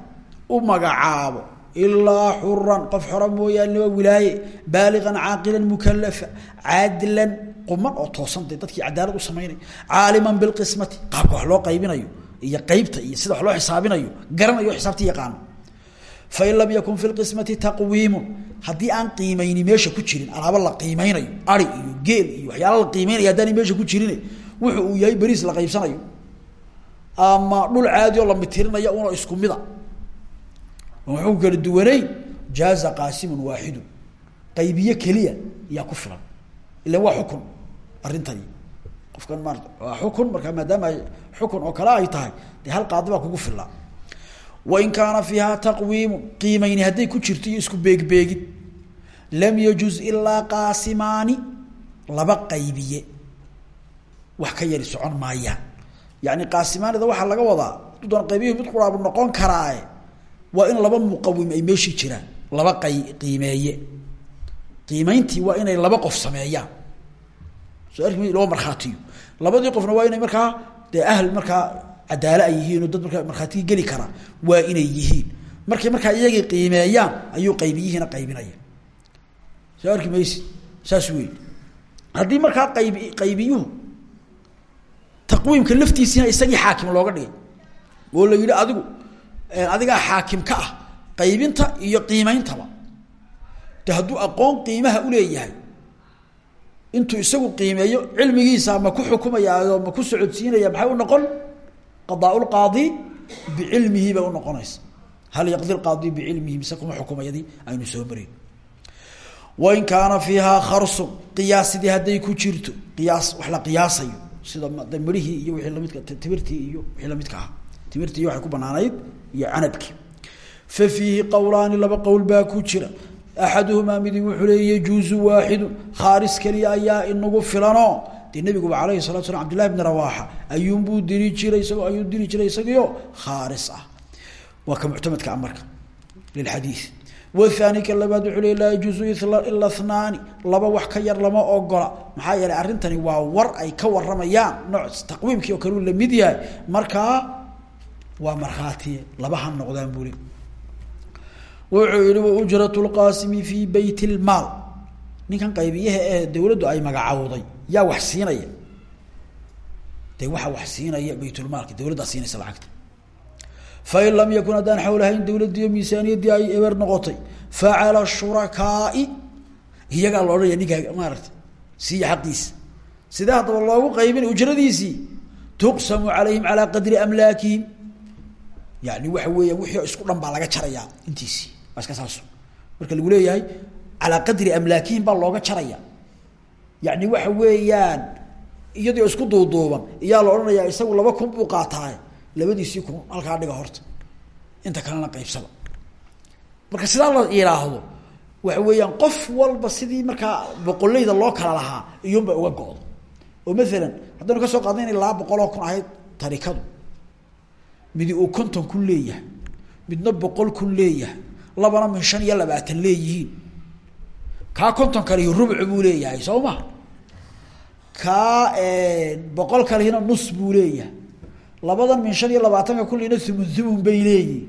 u magacaabo. Ilaa xuran qof xora mooyaane waa wilaaye baaligan caaqilan mukalafa caadilan quman oo toosan cadaalad u samaynaya caaliman bilqismati qaabka wax loo qaybinayo iyo qeybta iyo sida wax loo xisaabinayo garanayo xisaabta yaqaano. Fain lam yakun fi lqismati taqwiimun haddii aan qiimeyni meesha ku jirin alaabo la qiimeynayo ari iyo geel iyo waxyaala la qiimeynaya haddaana meesha ku jirin wuxu uu yahay beriis la qaybsanayo. Ama dhul caadi oo la mitirinaya una isku mida. Waxu kala duwaneyn jaaza qaasimun waaxidu qaybiye keliya yaa ku filan. Ilan waa xukun qofkan waa xukun markaa maadaama ay oo kale ay tahay dee hal qaadi baa kugu filla. Wain kaana fiiha taqwiimu qiimeyni hadday ku jirto iyo isku beegbeegid lam yajuz ilaa qaasimaani laba qaybiye. Wax ka yari socon maayaan yani qaasimaanida waxaa laga wadaa dudan qaybihi mid quraabu noqon karaae waa in laba muqawim ay meeshii jiraan laba qay qiimeeye. Qiimeyntii waa inay laba qof sameeyaan. Arki laba markhaatiyo labadii qofna waa inay markaa dee ahl markaa cadaalo ay yihiin dad markaa markhaatigii geli kara waa inay yihiin. Markay markaa iyagii qiimeeyaan ayuu qaybiyihiina qaybinaya. Soo arki maysid? Saas wey markaa qayb qaybiyuhu taqwiimka laftiisiina isagii xaakim looga dhigay oo la yidhi adigu adigaa xaakim ka ah qaybinta iyo qiimeyntaba de hadduu aqoon qiimaha uleeyahay intuu isagu qiimeeyo cilmigiisa ma ku xukumayaayo ma ku socodsiinaya maxay u noqon? Qadaa lqaadi bicilmihi bay unoqonaysa hal yaqdi qaadi bicilmihi mise kuma xukumayadii? Aynu soo mareyn wain kaana fiihaa kharsun qiyaasidii hadday ku jirto qiyaas wax la qiyaasayo sida de mirihii iyo wii lamidka timirtii iyo wixii lamidka ahaa. Timirtii waxay ku banaanayd iyo canabkii fa fiihi qowlaani laba qowl baa ku jira axaduhumaa midi wuxuu leey yajuuzu waaxidu khaaris keliya ayaa inagu filanoo dee nabiguba alayhi salatu slam abdillahi bni rawaaxa ayuunbuu diri jiray isagoo ayuu diri jiray isagiio khaaris ah waa ka muctamadka amarka lilxadiid wathani ka labaad wuxuu le laa yajuuzu ila ithnaani laba wax ka yar lama ogola maxaa yeelay arrintani waa war ay ka waramayaan nooc taqwiimkii oo kale uu la mid yahay markaa waa markhaatiye laba ha noqdaan buli wuxuu yihi waujrat lqaasimi fii beyt lmaal ninkan qaybiyaha ee dawladdu ay magacawday yaa wax siinaya. Dee waxaa wax siinaya baytulmaalka dawladdaa siinaysa lacagta. Fain lam yakun haddaan xawlahayn dawladdiiyo miisaaniyaddii ay eber noqotay facala shurakaai iyagaa la odhanaya ninkaa maarata siiya xaqiisa sidee haddaba loogu qaybin ujradiisii tuqsamu calayhim calaa qadri amlaakihim yani waxa weeya wixii isku dhan baa laga jarayaa intiisii iska saas marka lagu leeyahay calaa qadri amlaakihim baa looga jaraya. Yani waxa weeyaan iyadoo isku duuduuban iyaa la odhanayaa isagu laba kun buu qaataaye. Labadiisii kun halkaa dhiga horta. Inta kalena qaybsada marka sidaa la yidhaahdo waxa weeyaan qof walba sidii markaa boqoleyda loo kala lahaa iyuunbay uga go-do. Oo maalan haddaynu ka soo qaadna inay laba boqol oo kun ahayd tarikadu. Midi uu konton kun leeyahay midna boqol kun leeyahay labana min shan iyo labaatan leeyihiin. Kaa konton kalihi rubcu buu leeyahay soo ma? Kaa boqol kalihina nus buu leeyahay. labadan min shan iyo labaatanka kullina thumun thumun bay leeyihiin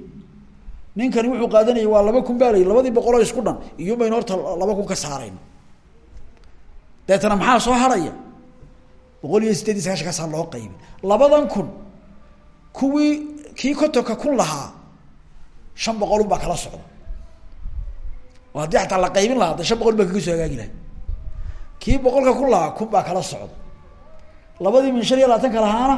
ninkani wuxuu qaadanayay waa laba kun baa layi labadii boqol oo isku dhan iyun baynu horta laba kun ka saarayna deetana maxaa soo harhaya boqol iyo sideed iyo sagaashan kasaa loo qaybin. Labadan kun kuwii kii kontonka kun lahaa shan boqolun baa kala socda oo haddii xataa la qaybin lahaa de shan boqol baa kaga soo hagaagi lahay kii boqolka kun lahaa kun baa kala socda labadii min shan iyo labaatanka lahaana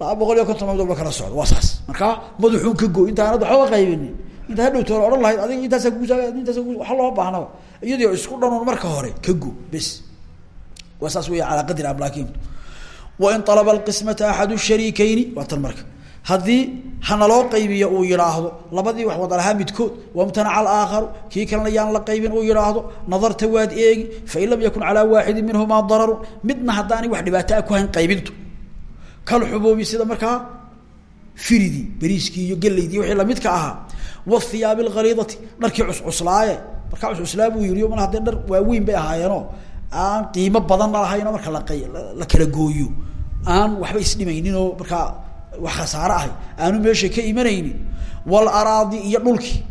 laba boqol iyo konton mad walba kala socda waa saas. Markaa madaxuun ka go. Intaanad waxba qaybinin. Intaa hadhowta hore odhan lahayd adiga intaasa kugu intaasa ku waxa loo baahnaba iyadoo isku dhanuun marka hore ka go. Bes. Waa saas weya calaa qadri amlaakihim wain alaba alqismata axadu shariikeyni waa tan marka haddii hanaloo qaybiyo uu yidhaahdo labadii wax wada lahaa midkood wamtanaca alaakharu kii kalena yaan la qaybin uu yidhaahdo nadarta waad eegi fain lam yakun calaa waaxidin minhumaa dararu midna haddaanay wax dhibaato ku hayn qaybintu. Kalxubuubi sida markaa firidii beriiskii iyo gelaydii wixii lamidka ahaa wathiyaabi alghaliidati dharkii cuscuslaaye markaa cuscuslaa buu yiri mar haddee dhar waaweyn bay ahaayeenoo aan qiimo badanna lahaynoo marka la la kala gooyo aan waxba isdhimayninoo markaa wax khasaare ahay. Aanu meesha ka imanaynin. Walaraadi iyo dhulkii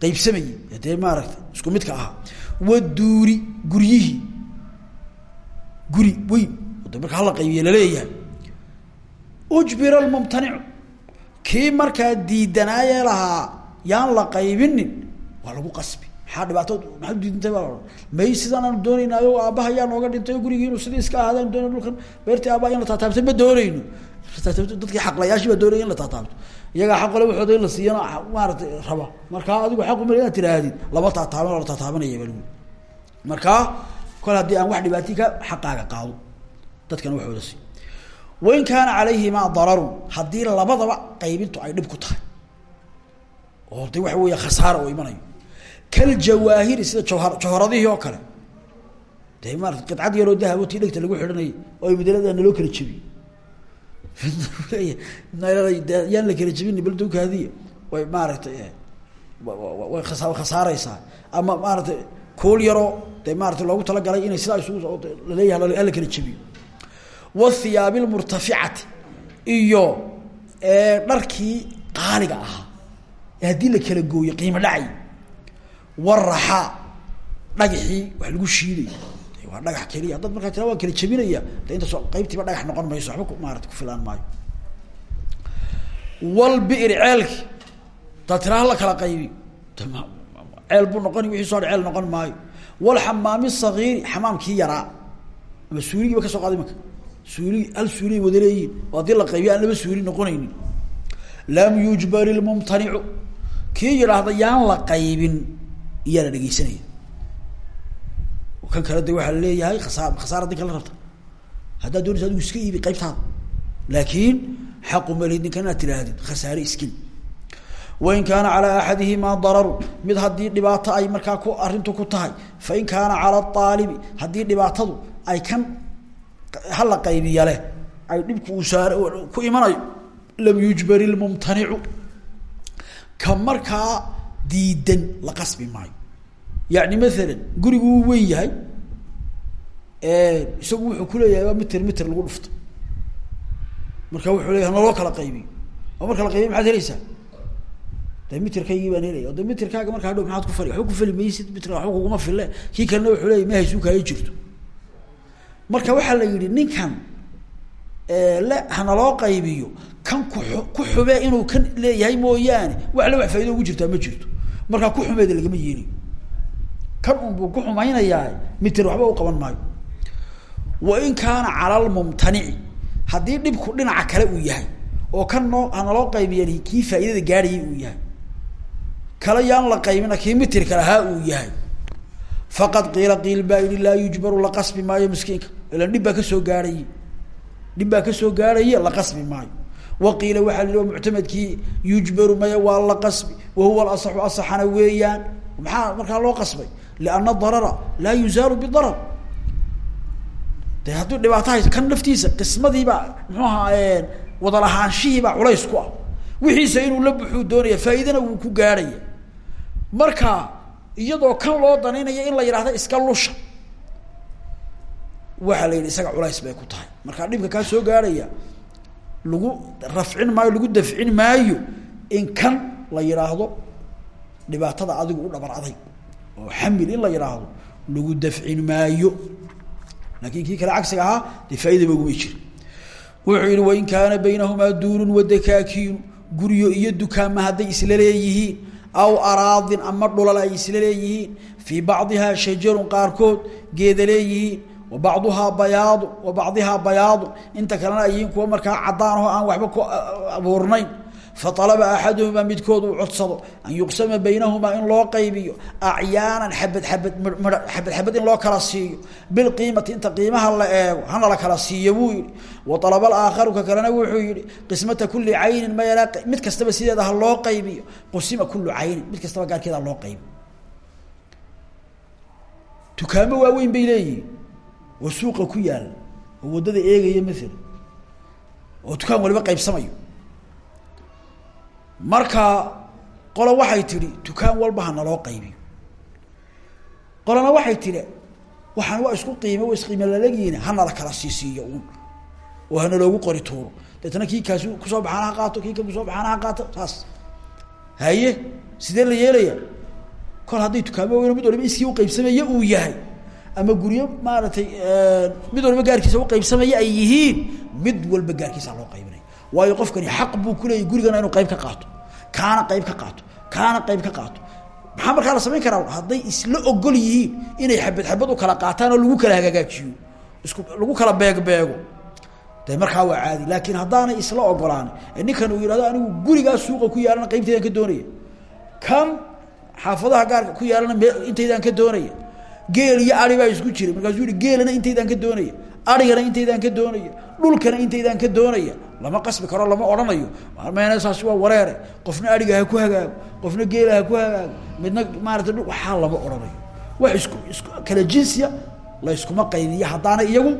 qaybsamayey dee maaragtay isku midka ahaa waduuri guryihii guri weyn. De marka qaybiye la leeyahay ujbira almumtanicu kii markaa diidanaaye lahaa yaan la qaybinin waa lagu qasbi. Maxaa dhibaato maxaa diidantay baa may sidaan aanu doonaynaayo aabbaha yaa nooga dhintay o sidii iska ahaadaan doona dhulkan. Beertii aabbaha in la taataabtay ma doonayno dadkii xaqlayaashii baa doonaya la taataabto. Iyagaa xaqole waxooda in la maaratay raba. Markaa adigu xaqu mal inaad tiraahdid lama taataaban oo taataabanaya baa lagu markaa kol aan wax dhibaati ka xaqaaga qaado dadkana waxooda siiyo wain kaana calayhimaa dararun haddii labadaba qaybintu ay dhib ku tahay oo de waxa weya khasaara oo imanayo. Kaljawaahiri sida jawhar oo kale. De maarata qidcad yaroo dahabo tii dhegta lagu xidhanayay oo ay madelada naloo kala jebiyey yaan la kala jebini bal dawkaadiya way maaragtay way khasa khasaareysaa ama maaratay kuul yaroo de maarata loogu talagalay inay sidaa isugu la leeyahay hala kala jebiyo. Wathiyaabi lmurtaficati iyo dharkii qaaliga ahaa. Ee haddii la kala gooyo qiimo dhacay. Waraxaa dhagaxii wax lagu shiiday waa dhagax keliya. Haddaad markaa tira waan kala jebinaya de intaas qaybtiiba dhagax noqon mayso waxba maarata ku filaan maayo. Walbiri ceelki. Hadaad tiraha la kala qaybi. Ceel buu noqoni wixii soo ceel noqon maayo. Walxamaami sagiiri xamaamkii yaraa. Ama suuligiiba ka soo qaada imanka suuli hal suuliay wada leeyihiin la qaybiyo aan laba suuli noqonaynin. Lam yujbar ilmumtanicu kii yidhaahda yaan la qaybin iyaa la kan kale de waxaa la leeyahay khasaar khasaar adin kala rabta. Haddaad doonaysa adigu iska iibi qaybtaada laakiin xaqu malid ninkan inaad tidhaahdid khasaare iskil. Wain kaana calaa axadihimaa dararu mid haddii dhibaato ay markaa ku arrintu ku tahay fain kaana cala aalibi haddii dhibaatadu ay kan hala qaybiya leh ay dhibku uu saar ku imanayo lam yujbar ilmumtanicu ka markaa diidan la qasbi maayo yani maalan gurigu uu weyn yahay isagu wuxuu kuleeyahay waa miter miter lagu dhufto. Marka wuxuu leeyahay naloo kala qaybiyo. Oo marka la qaybiyo maxaad helaysaa? De miterkaygii baan helaya de miterkaaga marka hadhow maxaad ku fali waxba ku fali maysid miter waxba kuguma fille. Kii kalena wuxuu leeyay ma haysuukaayo jirto. Marka waxaa la yihi ninkan le hanaloo qaybiyo kan ku ku xubee inuu kan leeyahay mooyaane wax le wax faa'ido ugu jirtaa ma jirto. Markaa ku xumeeda lagama yeeliyo kan unbuu ku xumaynayaa mitir waxba u qaban maayo. Wain kaana cala lmumtanici haddii dhibku dhinaca kale uu yahay oo kan noo hanaloo qaybiyan kii faa'iidada gaadhayay uu yahay. Kale yaan la qaybina kii mitirka lahaa uu yahay. Faqad qiila qiil baa yihi laa yujbaru la qasbi maayo miskiinka. Ilan dhib baa ka soo gaadhaye dhib baa ka soo gaadhaye la qasbi maayo. Waqiila waxaa la yihi muctamadkii yujbaru maya waa la qasbi wahuwa alasaxu asaxana weeyaan. Maxaa markaa loo qasbay liana darara laa yuzaalu bidarar de hadduu dhibaato hayso kan naftiisa qismadiibaa muxuu ahaa wada lahaanshihiibaa culays ku ah wixiisa inuu la buxuu doonaya faa'iidana wuu ku gaadhaya marka iyadoo kan loo danaynaya in la yidhahdo iska lusha waxaa la yidhi isaga culays bay ku tahay markaa dhibka kaa soo gaadhaya lagu rafcin maayo lagu dafcin maayo in kan la yidhaahdo dhibaatada adigu u dhabar aday oo xamil in la yidhaahdo lagu dafcin maayo. Laakin kii kale cagsiga ahaa dee faaidaba uguma wuxuu yihi wain kaana baynahumaa duurun wadakaakiinu guryo iyo dukaama hadday isla leeyihiin aw araadin ama dhulal ay isla leeyihiin fii bacdihaa shajarun qaarkood geeda leeyihiin wa bacduhaa bayaadu wa bacdihaa bayaadu. Inta kalena ay yihiin kuwa markaa cadaan oo aan waxba ku abuurnayn faalaba axaduhumaa midkood uu codsado an yuqsama baynahumaa in loo qaybiyo acyaanan xabad m xabad xabad in loo kala siiyo bilqiimati inta qiimaha la eego hana la kala siiyo buu yihi wa alaba aakharu ka kalena wuxuu yihi qismata kuli caynin mayala mid kastaba sideeda ha loo qaybiyo qusima kulu caynin mid kastaba gaarkeeda ha loo qaybiyo dukaamo marka qolo waxay tidhi dukaan walba ha naloo qaybiyo. Qolona waxay tidhi waxaan waa isku qiime waa isqiime lalagiina hanala kala siisiiyo un oo hana loogu qori tuuro. Deetna kii kaasi ku soo baxaana ha qaato kii ka ku soo baxaana ha qaato saas. Haye sidee la yeelaya kol hadday dukaamo weyn mid waliba iskii uqaybsamaya uu yahay ama guryo maaragtay mid waliba gaarkiisa uqaybsamaya ay yihiin mid walba gaarkiisa loo qaybinaya waayo qofkani xaq buu kuleeyahy gurigana inuu qayb ka qaato kaana qayb ka qaato kaana qayb ka qaato. Maxaa markaa la samayn karaa? Hadday isla ogol yihiin inay xabad xabad u kala qaataan oo lagu kala hagagaajiyo isku lagu kala beegbeego de markaa waa caadi. Laakiin haddaanay isla ogolaan ninkan uu yihahdo anigu gurigaa suuqa ku yaalana qaybteydaan ka doonaya. Kan xaafadaha gaarka ku yaalana me intaydaan ka doonaya. Geel iyo ari baa isku jira. Markaasuu yihi geelana intaydaan ka doonaya arigana intaydaan ka doonaya dhulkana intaydaan ka doonaya lama qasbi karo lama odhanayo. Meenesaasi waa wareere. Qofna ariga ha ku hagaago qofna geela ha ku hagaago midna maarata waxaa lama odhanayo. Wax isku isku kala jinsiya la yskuma qaybiyo haddaana iyagu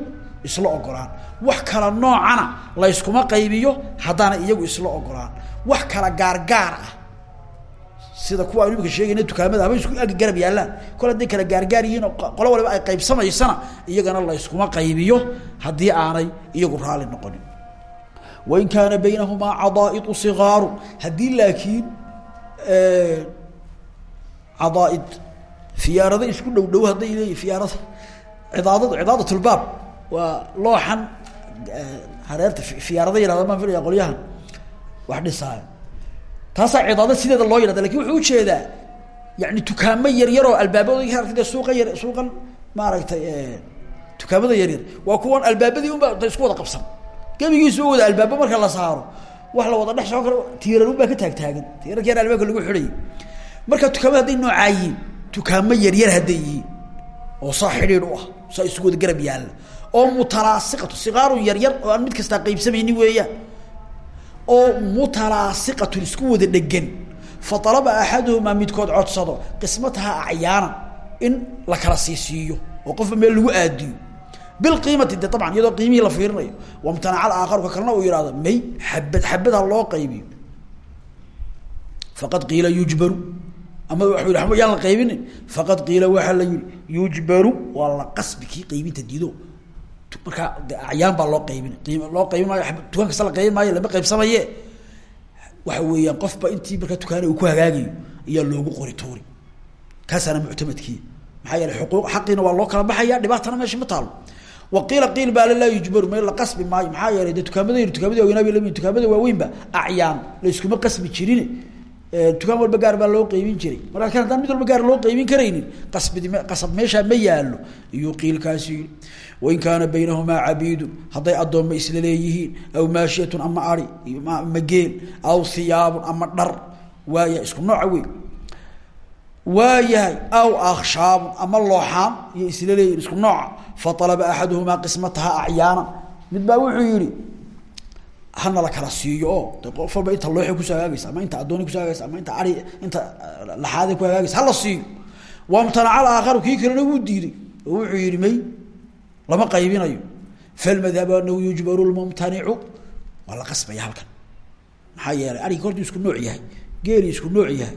isla ogolaan wax kala noocana la yskuma qaybiyo haddaana iyagu isla ogolaan wax kala gaargaar ah sida kuwa aynu imika sheegayna dukaamada haba isku ag garab yaallaan kol kala gaargaar yihiin oo qolo ay qaybsamaysana iyagana la yskuma qaybiyo haddii aanay iyagu raalli noqonin. Wain kaana baynahumaa cadaa'idu sigaaru haddii laakiin cadaaid fiyaarado isku dhow dhow hadday leeyihiin fiyaarada cidaadadu cidaadatulbaab waa looxan hareerta fiyaarada yihahda maan filaya qolyahan wax dhisaayo taasaa cidaado sideeda loo yihahda laakiin wuxuu u jeedaa yani dukaamo yaryar oo albaabada aragtid suuqa yar suuqan maaragtay dukaamada yaryar. Waa kuwan albaabadii unba da isku wada qabsan. Gebigiisu wada albaabo marka la saaro. Wax la wada dhex soo karo tiirar un baa ka taagtaagan tiirarka yar albaabka lagu xidhay. Marka dukaamada hadday noocaa yihiin dukaamo yaryar hadday oo saa u ah saa isugu wada garab yaalla oo mutalaasiqatu sigaarun yaryar oo aan mid kastaa qaybsamaynin weeyaan oo mutalaasiqatun isku wada dhegan fa alaba axaduhumaa midkood codsado qismataha acyaanan in la kala siisiiyo oo qofba meel lagu aadiyo. Bilqiimati de taban iyadoo qiimihii la fiirinayo. Wamtanaca alaakharu ka kalena uu yihahdo may xabad xabad ha loo qaybiyo. Faqad qiila yujbaru. Ama aba yaan la qaybinin. Faqad qiila waxaa la yihi yujbaru waa la qasbi kii qaybinta dido markaa de acyaan baa loo qaybin loo qaybin maayo dukaan kasta la qaybin maayo lama qaybsamaye. Waxa weeyaan qofba intii markaa dukaana uu ku hagaagayo ayaa loogu qori tuuri kaasaana muctamadkii. Maxaa yeele xuquuq xaqiina waa loo kala baxaya dhibaatana meesha ma taalo. Waqiila qiil baa laa yujbaru ma la qasbi maayo. Maxaa yeelay de tukaamadaynu tukaamada waaweynaa lam tukaamada waaweynba acyaan la iskuma qasbi jirin tukaan walba gaar baa loo qeybin jiray. Markaa kan haddaan mid walba gaar loo qeybin karaynin qasbidi qasab meeshaa ma yaalo iyuu qiilkaasi yii wain kaana baynahumaa cabiidun hadday addoomma isla aw maashiyatun ama ari ama geel aw hiyaabun ama dhar waaya isku nooca wey waa yahay aw akshaabun ama looxaan iyo isla leeyihiin isku nooca faalaba axaduhumaa qismataha acyaana. Mid baa wuxuu yihi hana la kala siiyo oo de qof walba inta looxi ku soo hagaagaysa ama inta addooni kuso hagaagaysa ama inta ai inta laxaadi ku hagaagaysa hala siiyo. Wamtanaca alaakharu kii kalena wuu diiday. Oo wuxuu yihi lama qaybinayo. Falmadhabu anahu yujbaru lmumtanicu waa la qasbaya halkan. Maxaa yeelay arigi hortu isku nooc yahay geeli isku nooc yahay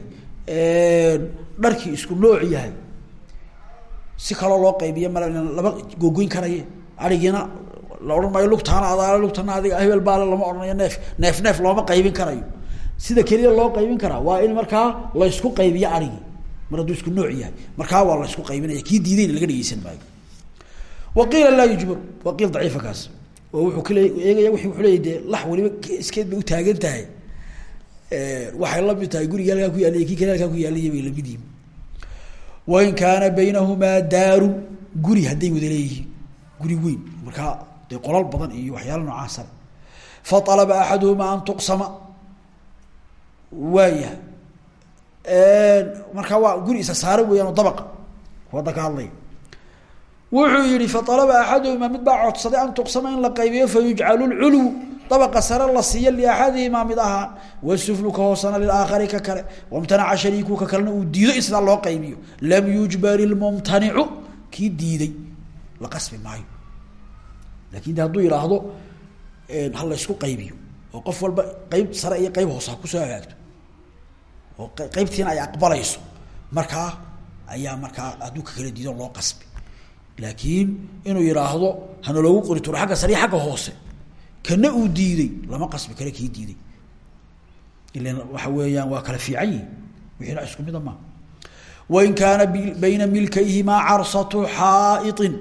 dharkii isku nooc yahay. Si kaloo loo qaybiya mal lama googoyn karaye arigiina la odhan maayo lugtaana adaale lugtana adiga hebel baale lama odhanayo neef neef neef looma qaybin karayo. Sida keliya loo qaybin karaa waa in markaa la ysku qaybiyo arigii mar hadduu isku nooc yahay markaa waa la ysku qaybinaya kii diidayna laga dhegeysan maayo. Waqiila laa yujbar waa daciifa kaas. Wuxuu kale eegaya wuxuu leeyay dee lax waliba iskeed bay utaagan tahay. Waxay la mid tahay guriga halkaa ku yaaliy kii kale halkaa ku yaaliya bay la mid yihiin wain kaana baynahumaa daaru guri hadday wada leeyihiin. Guri weyn markaa dee qolal badan iyo waxyaala noocaasa faalaba axaduhumaa an tuqsama. Waayahay markaa waa guri isa saara weeyaan dabaqa wadda ka hadlaya wuxuu yihi faalaba axaduhumaa mid baa codsaday an tuqsama in la qaybiyo fayujcalu lculw dabaqa sare la siiyo liaxadihimaa mid ahaan wasuflu ka hoosana lilaakari ka kale wamtanaca shariiku ka kalena uu diido in sidaa loo qaybiyo. Lam yujbar laakiin de hadduu yihaahdo ha la ysku qaybiyo oo qof walba qeyb sare iyo qeyb hoose ha ku soo hagaagto oo qeybtiina ay aqbalayso markaa ayaa markaa hadduu ka kala diido loo qasbi. Laakiin inuu yihaahdo hana loogu qori turo agga sare iyo agga hoose kana uu diiday lama qasbi kale kii diiday. Ilan waxa weeyaan waa kala fiican yihiin wixiina isku mida maa wain kaana bayna milkayhimaa carsatu xaa'iطin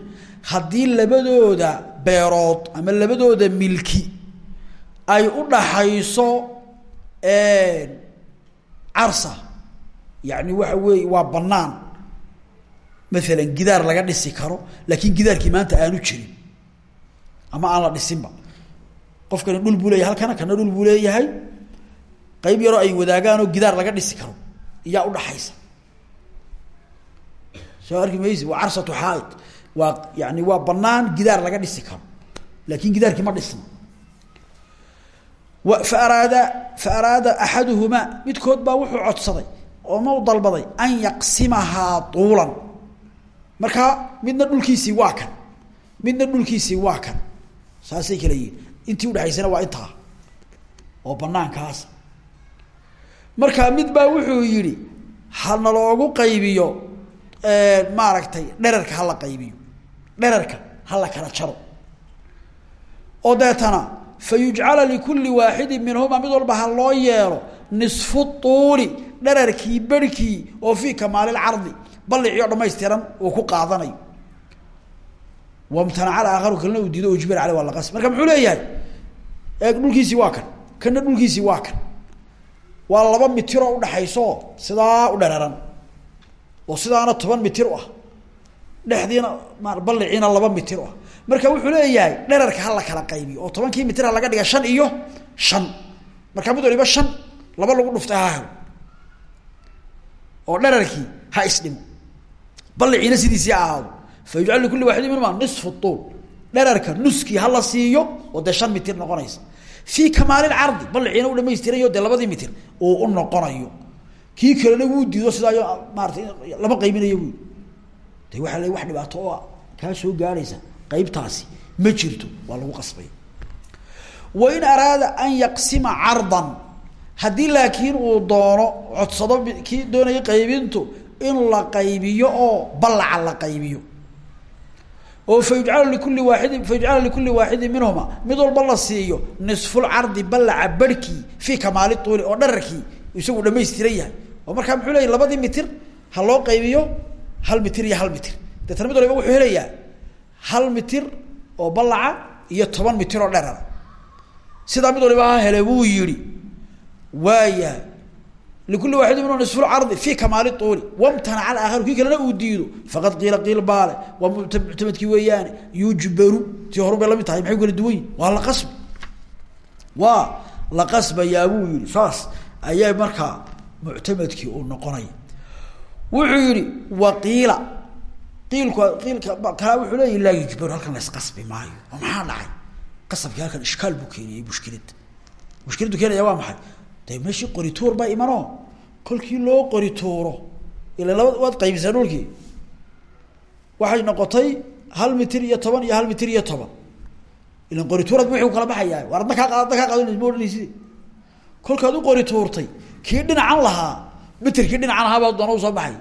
haddii labadooda beerood ama labadooda milki ay u dhaxayso carsa yani waxa weeye waa banaan maalan gidaar laga dhisi karo laakiin gidaarkii maanta aanu jirin ama aan la dhisinba. Qofkani dhul buu leeyahay halkana kana dhul buu leeyahay. Qeyb yaroo ay wadaagaan oo gidaar laga dhisi karo iyaa udhaxaysa soo arki maysi waa carsatu xaaid waa yani waa banaan gidaar laga dhisi karo. Laakin gidaarkii ma dhisna wa fa araada fa araada axaduhumaa midkood baa wuxuu codsaday oo u dalbaday an yaqsimahaa tuulan. Markaa midna dhulkiisii waa kan midna dhulkiisii waa kan. Saasay kala yihiin intii udheaysana waa intaa. Oo banaankaas markaa mid baa wuxuu yihi hana loogu qaybiyo maaragtay dherarka hala qaybiyo dherarka hala kala jaro. Oo deetana fa yujcala likulli waaxidin minhumaa mid walba ha loo yeelo nisfu tuuli dherarkii berhkii oo fii kamaalilcardi ballicii oo dhamaystiran uu ku qaadanayo. Wamtanaca alaakharu kalena uu diido ujbir aleh waa la qasbi. Marka muxuu leeyahay? Eeg dhulkiisii waa kan. Kana dhulkiisii waa kan. Waa laba mitiroo udhaxayso sidaa u dheraran oo sidaana toban mitir u ah dhexdiina ma balliciina laba mitir ah marka wuxuu leeyahay dherarka ha la kala qaybiyo oo tobankii mitir laga dhiga shan iyo shan. Marka mid waliba shan laba lagu dhuftay ha oo dherarkii ha isdhimo balliciina sidiisii ha ahaado. Fa likulli waaxidin minhuma nisfu tuul. Dherarka nuskii ha siiyo oo dee shan mitir noqonaysa. Fii kamaalilcardi balliciina u dhamaystirayo dee labadii mitir uu u noqonayo. Kii kalena wuu diido sidaayo maaratay lama qaybinayo bui de waaa la wax dhibaato oo kaa soo gaaraysa qaybtaasi ma jirto waa lagu qasbaya. Wain araada an yaqsima cardan haddii laakiin uu doono codsado kii doonaya qaybintu in la qaybiyo oo ballaca la qaybiyo. Oo fa yujcalu likulli waaidin fa yujcala likulli waaxidin minhuma mid walba la siiyo nisfulcardi ballaca barhkii fii kamaali tuuli oo dhararkii isagu dhamaystiran yahay. Oo markaa muxuu leeyay labadii mitir ha loo qaybiyo hal mitir iyo hal mitir. Deetana waliba wuxuu helayaa hal mitir oo ballaca iyo toban mitir oo dherara sidaa mid waliba ha hele wuu yihi waayahay likuli waaxidin minhu nisfu lcardi fi kamaali tuuli wamtanaca alaakharu kii kalena uu diido faqad qiila qiil baale waa muctamadkii weeyaane yujbaru. Tii horun bay la mid tahay maxay kala duwan yihiin waa la qasbi. Waa la qasbayaa buu yihi saas ayaa markaa muctamadkii uu wuxuu yihi waqiila. Qiilku qiilka kalaa wuxuu leeyahy laa yujbaru halkan la isqasbi maayo. Oo maxaa dhacay? Qasabkii halkan ishkaal buu keeniyey mushkilad mushkiladu keenaya waa maxay? De meeshii qorituur baa imanoo? Kolkii loo qorituuro ila laba waad qaybisaan dhulkii? Waxay noqotay hal mitir iyo toban iyo hal mitir iyo toban. Ilan qorituurad wixii u kala baxayaa war adna kaa adna kaa qaado ma odhanaysi kolkaad kii dhinacan lahaa mitirkii dhinacan ahaa baa doona u soo baxay.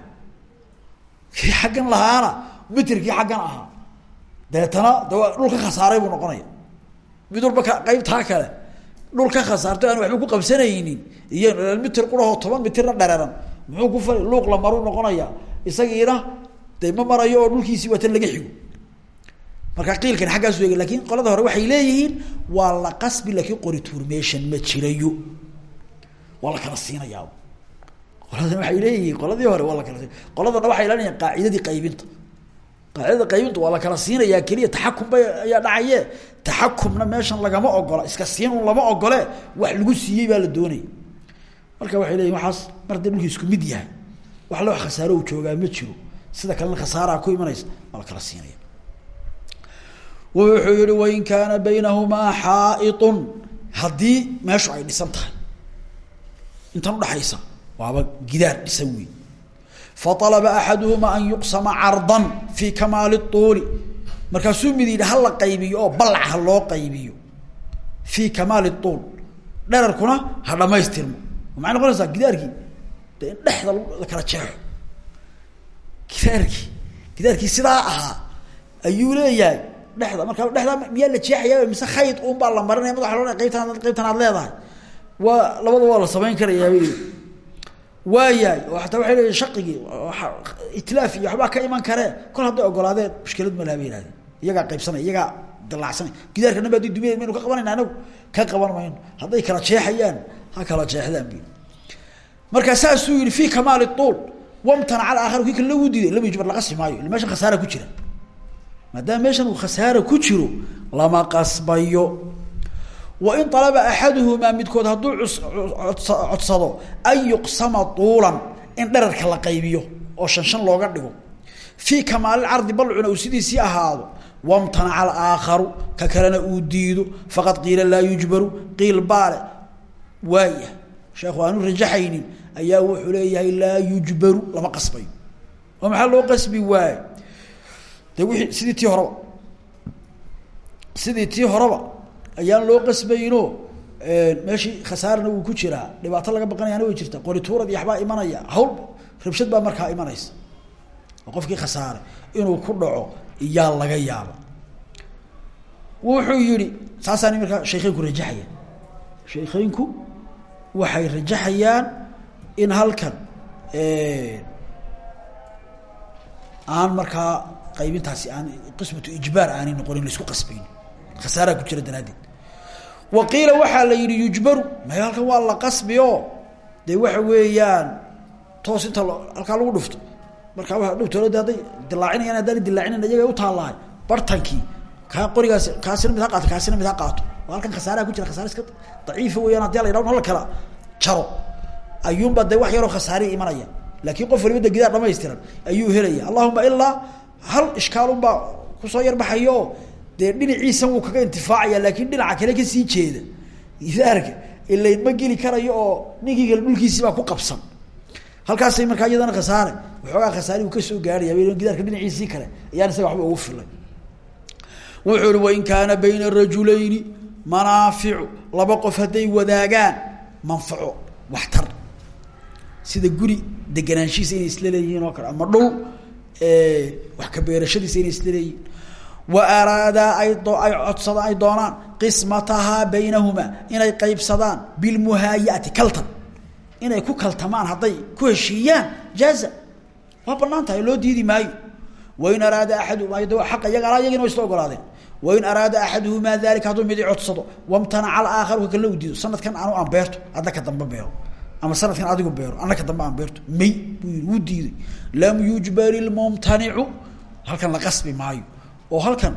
Kii xaggan lahaana mitirkii xaggan ahaa. Deetana de waa khasaaray buu noqonaya. Mid walba ka qaybtaa kale dhul ka aan waxba ku qabsanaynin. Iyo mitir qurahoo toban mitirna dhereeran. Muxuu ku fali luuq la maru noqonaya. Isagiina de ma marayo oo dhulkiisii laga xigo. Marka qiilkan xaggaasu eeg laakiin qolada hore waxay leeyihiin waa la qasbi laakiin qorituur meeshan ma jirayo. Waa la siinayaa qoladan waxay leeyihiin qoladii hore waa la kala si qoladana waxay ilaalinayaan qaacidadii qaybinta. Qaacidada qaybinta waa la kala siinayaa keliya taxakum bay ayaa dhacaye taxakumna meeshan lagama ogola iska siin un lama ogole wax lagu siiyey baa la doonaya marka waxay leeyihiin waxaas mar haddii dhulki isku mid yahay wax la wax khasaaro u joogaa ma jiro. Sida kalena khasaaraa ku imanaysa waa la kala siinaya wuxuu yihi wain kaana baynahumaa xaaitun. Haddii meeshu ay dhisan tahay intan udhaxaysa waaba gidaar dhisan wey faalaba axaduhuma an yuqsama cardan fi kamaali tuuli. Markaasuu mid yidhi hala qaybiyo oo balac ha loo qaybiyo fii kamaali tuul. Dherarkuna ha dhamaystirmo maxay noqonaysaa gidaarkii? De in dhexda la kala jeexo. Gidaarkii gidaarkii sidaa ahaa ayuu leeyahay dhexda markaa dhexdaa miyaa la jeexaya mise khayd un baa la marinaya madaxa loo qaybtan qaybtan aad leedahay? Waa labada waa la samayn karayaabay waayahay oo ataa waay leeyihiin shaqigii itlaaf iyo waxbaa ka iman karee. Kol hadday ogolaadeen mushkilad ma laha bay qaybsanay iyagaa dilacsanay gidaarka dhan ba di dumiya ka qabanayna anagu ka qaban mayno kala jeexayaan ha kala jeexdaan bu markaa saasuu yihi fi kamaali tuul wamtanaca alaakharu kii kale lagu diiday lama yujbar laqasi maayo. Illa meeshan khasaara ku jira. Maadaama meeshan khasaara ku jiro lama qasbayo wain alaba axaduhumaa midkood hadduu codsado an yuqsama tuulan in dherarka la qaybiyo oo shan shan looga dhigo. Fii kamaalilcardi balcuna uu sidiisii ahaado wamtanaca alaakharu ka kalena uu diido faqad qiila laa yujbaru qiil baale waaya sheekhu aanu rajaxaynin ayaa wuxuu leeyahay laa yujbaru lama qasbayo oo maxaa loo qasbi waayo de wiii sidii tii horeba sidii tii horeba ayaan loo qasbayno meeshii khasaarna wuu ku jiraa. Dhibaato laga baqanayaana way jirta. Qorituurad iyo imanaya. Hawl rabshad baa markaa imanaysa. Oo qofkii khasaare. Inuu ku dhaco iyaa laga yaaba wuxuu yihi saasaani markaa shaykheynku rajaxayaan shaykheynku waxay rajaxayaan in halkan aan markaa qaybintaasi aan qismatu ijbaar aanay noqonin la isku qasbayn. Khasaaraa ku jira daraaddeed wa qiila waxaa la yihi yujbaru. May halkan waa la qasbi oo dee weeyaan toos inta halkaa lagu dhufto. Markaa waa dhowtoolada hadday dilaacinayaan haddaan dilaacinayn iyaga u taallahay bartankii kaa qorigaasi kaasina mid ha qaato kaasina mid ha qaato. Oo halkan khasaaraha ku jira khasaare iska daciifa weeyaan haddii la yidhahdo hala kala jaro. Ayuunba dee wax yaroo khasaarihi imanaya. Laakiin qof waliba de gidaar ayuu helaya. Allahuma ilaa hal ishkaalunbaa ku soo yarbaxayo dee dhinaciisan wuu kaga intifaacaya laakiin dhinaca kale ka sii jeeda. Gidaarka ilayd ma geli karayo oo ninkii kale dhulkiisii baa ku qabsan. Halkaasay markaa iyadana khasaare waxoogaa khasaari uu ka soo gaaraya gidaarka dhinaciisii kale ayaan isaga waxba ugu filay wuxuu uhi wain kaana bayna rajulayni manaaficu. Laba qof hadday wadaagaan manfaco waxtar. Sida guri deganaanshihiisa inay isla leeyihiin oo kale ama dhul wax ka beerashadiisa inay isla leeyihiin wa araadaa ay ay codsada ay doonaan qismatahaa baynahumaa inay qaybsadaan bilmuhaayati kaltan. Inay ku kaltamaan hadday ku heshiiyaan jaaza. Waa bannaan tahay loo diidi maayo. Wain araada axaduhuma de aq iyaga alaa iyagina way isla ogolaadeen. Wain araada axaduhumaa dalika hadduu midi codsado wamtanaca alaakharu ka kalena u diido sanadkan anu aan beerto adna ka dambe beero. Ama sanadkan adigu beero anna ka dambe aan beerto. May buu yii wuu diiday. Lam yujbar ilmumtanicu halkan la qasbi maayo oo halkan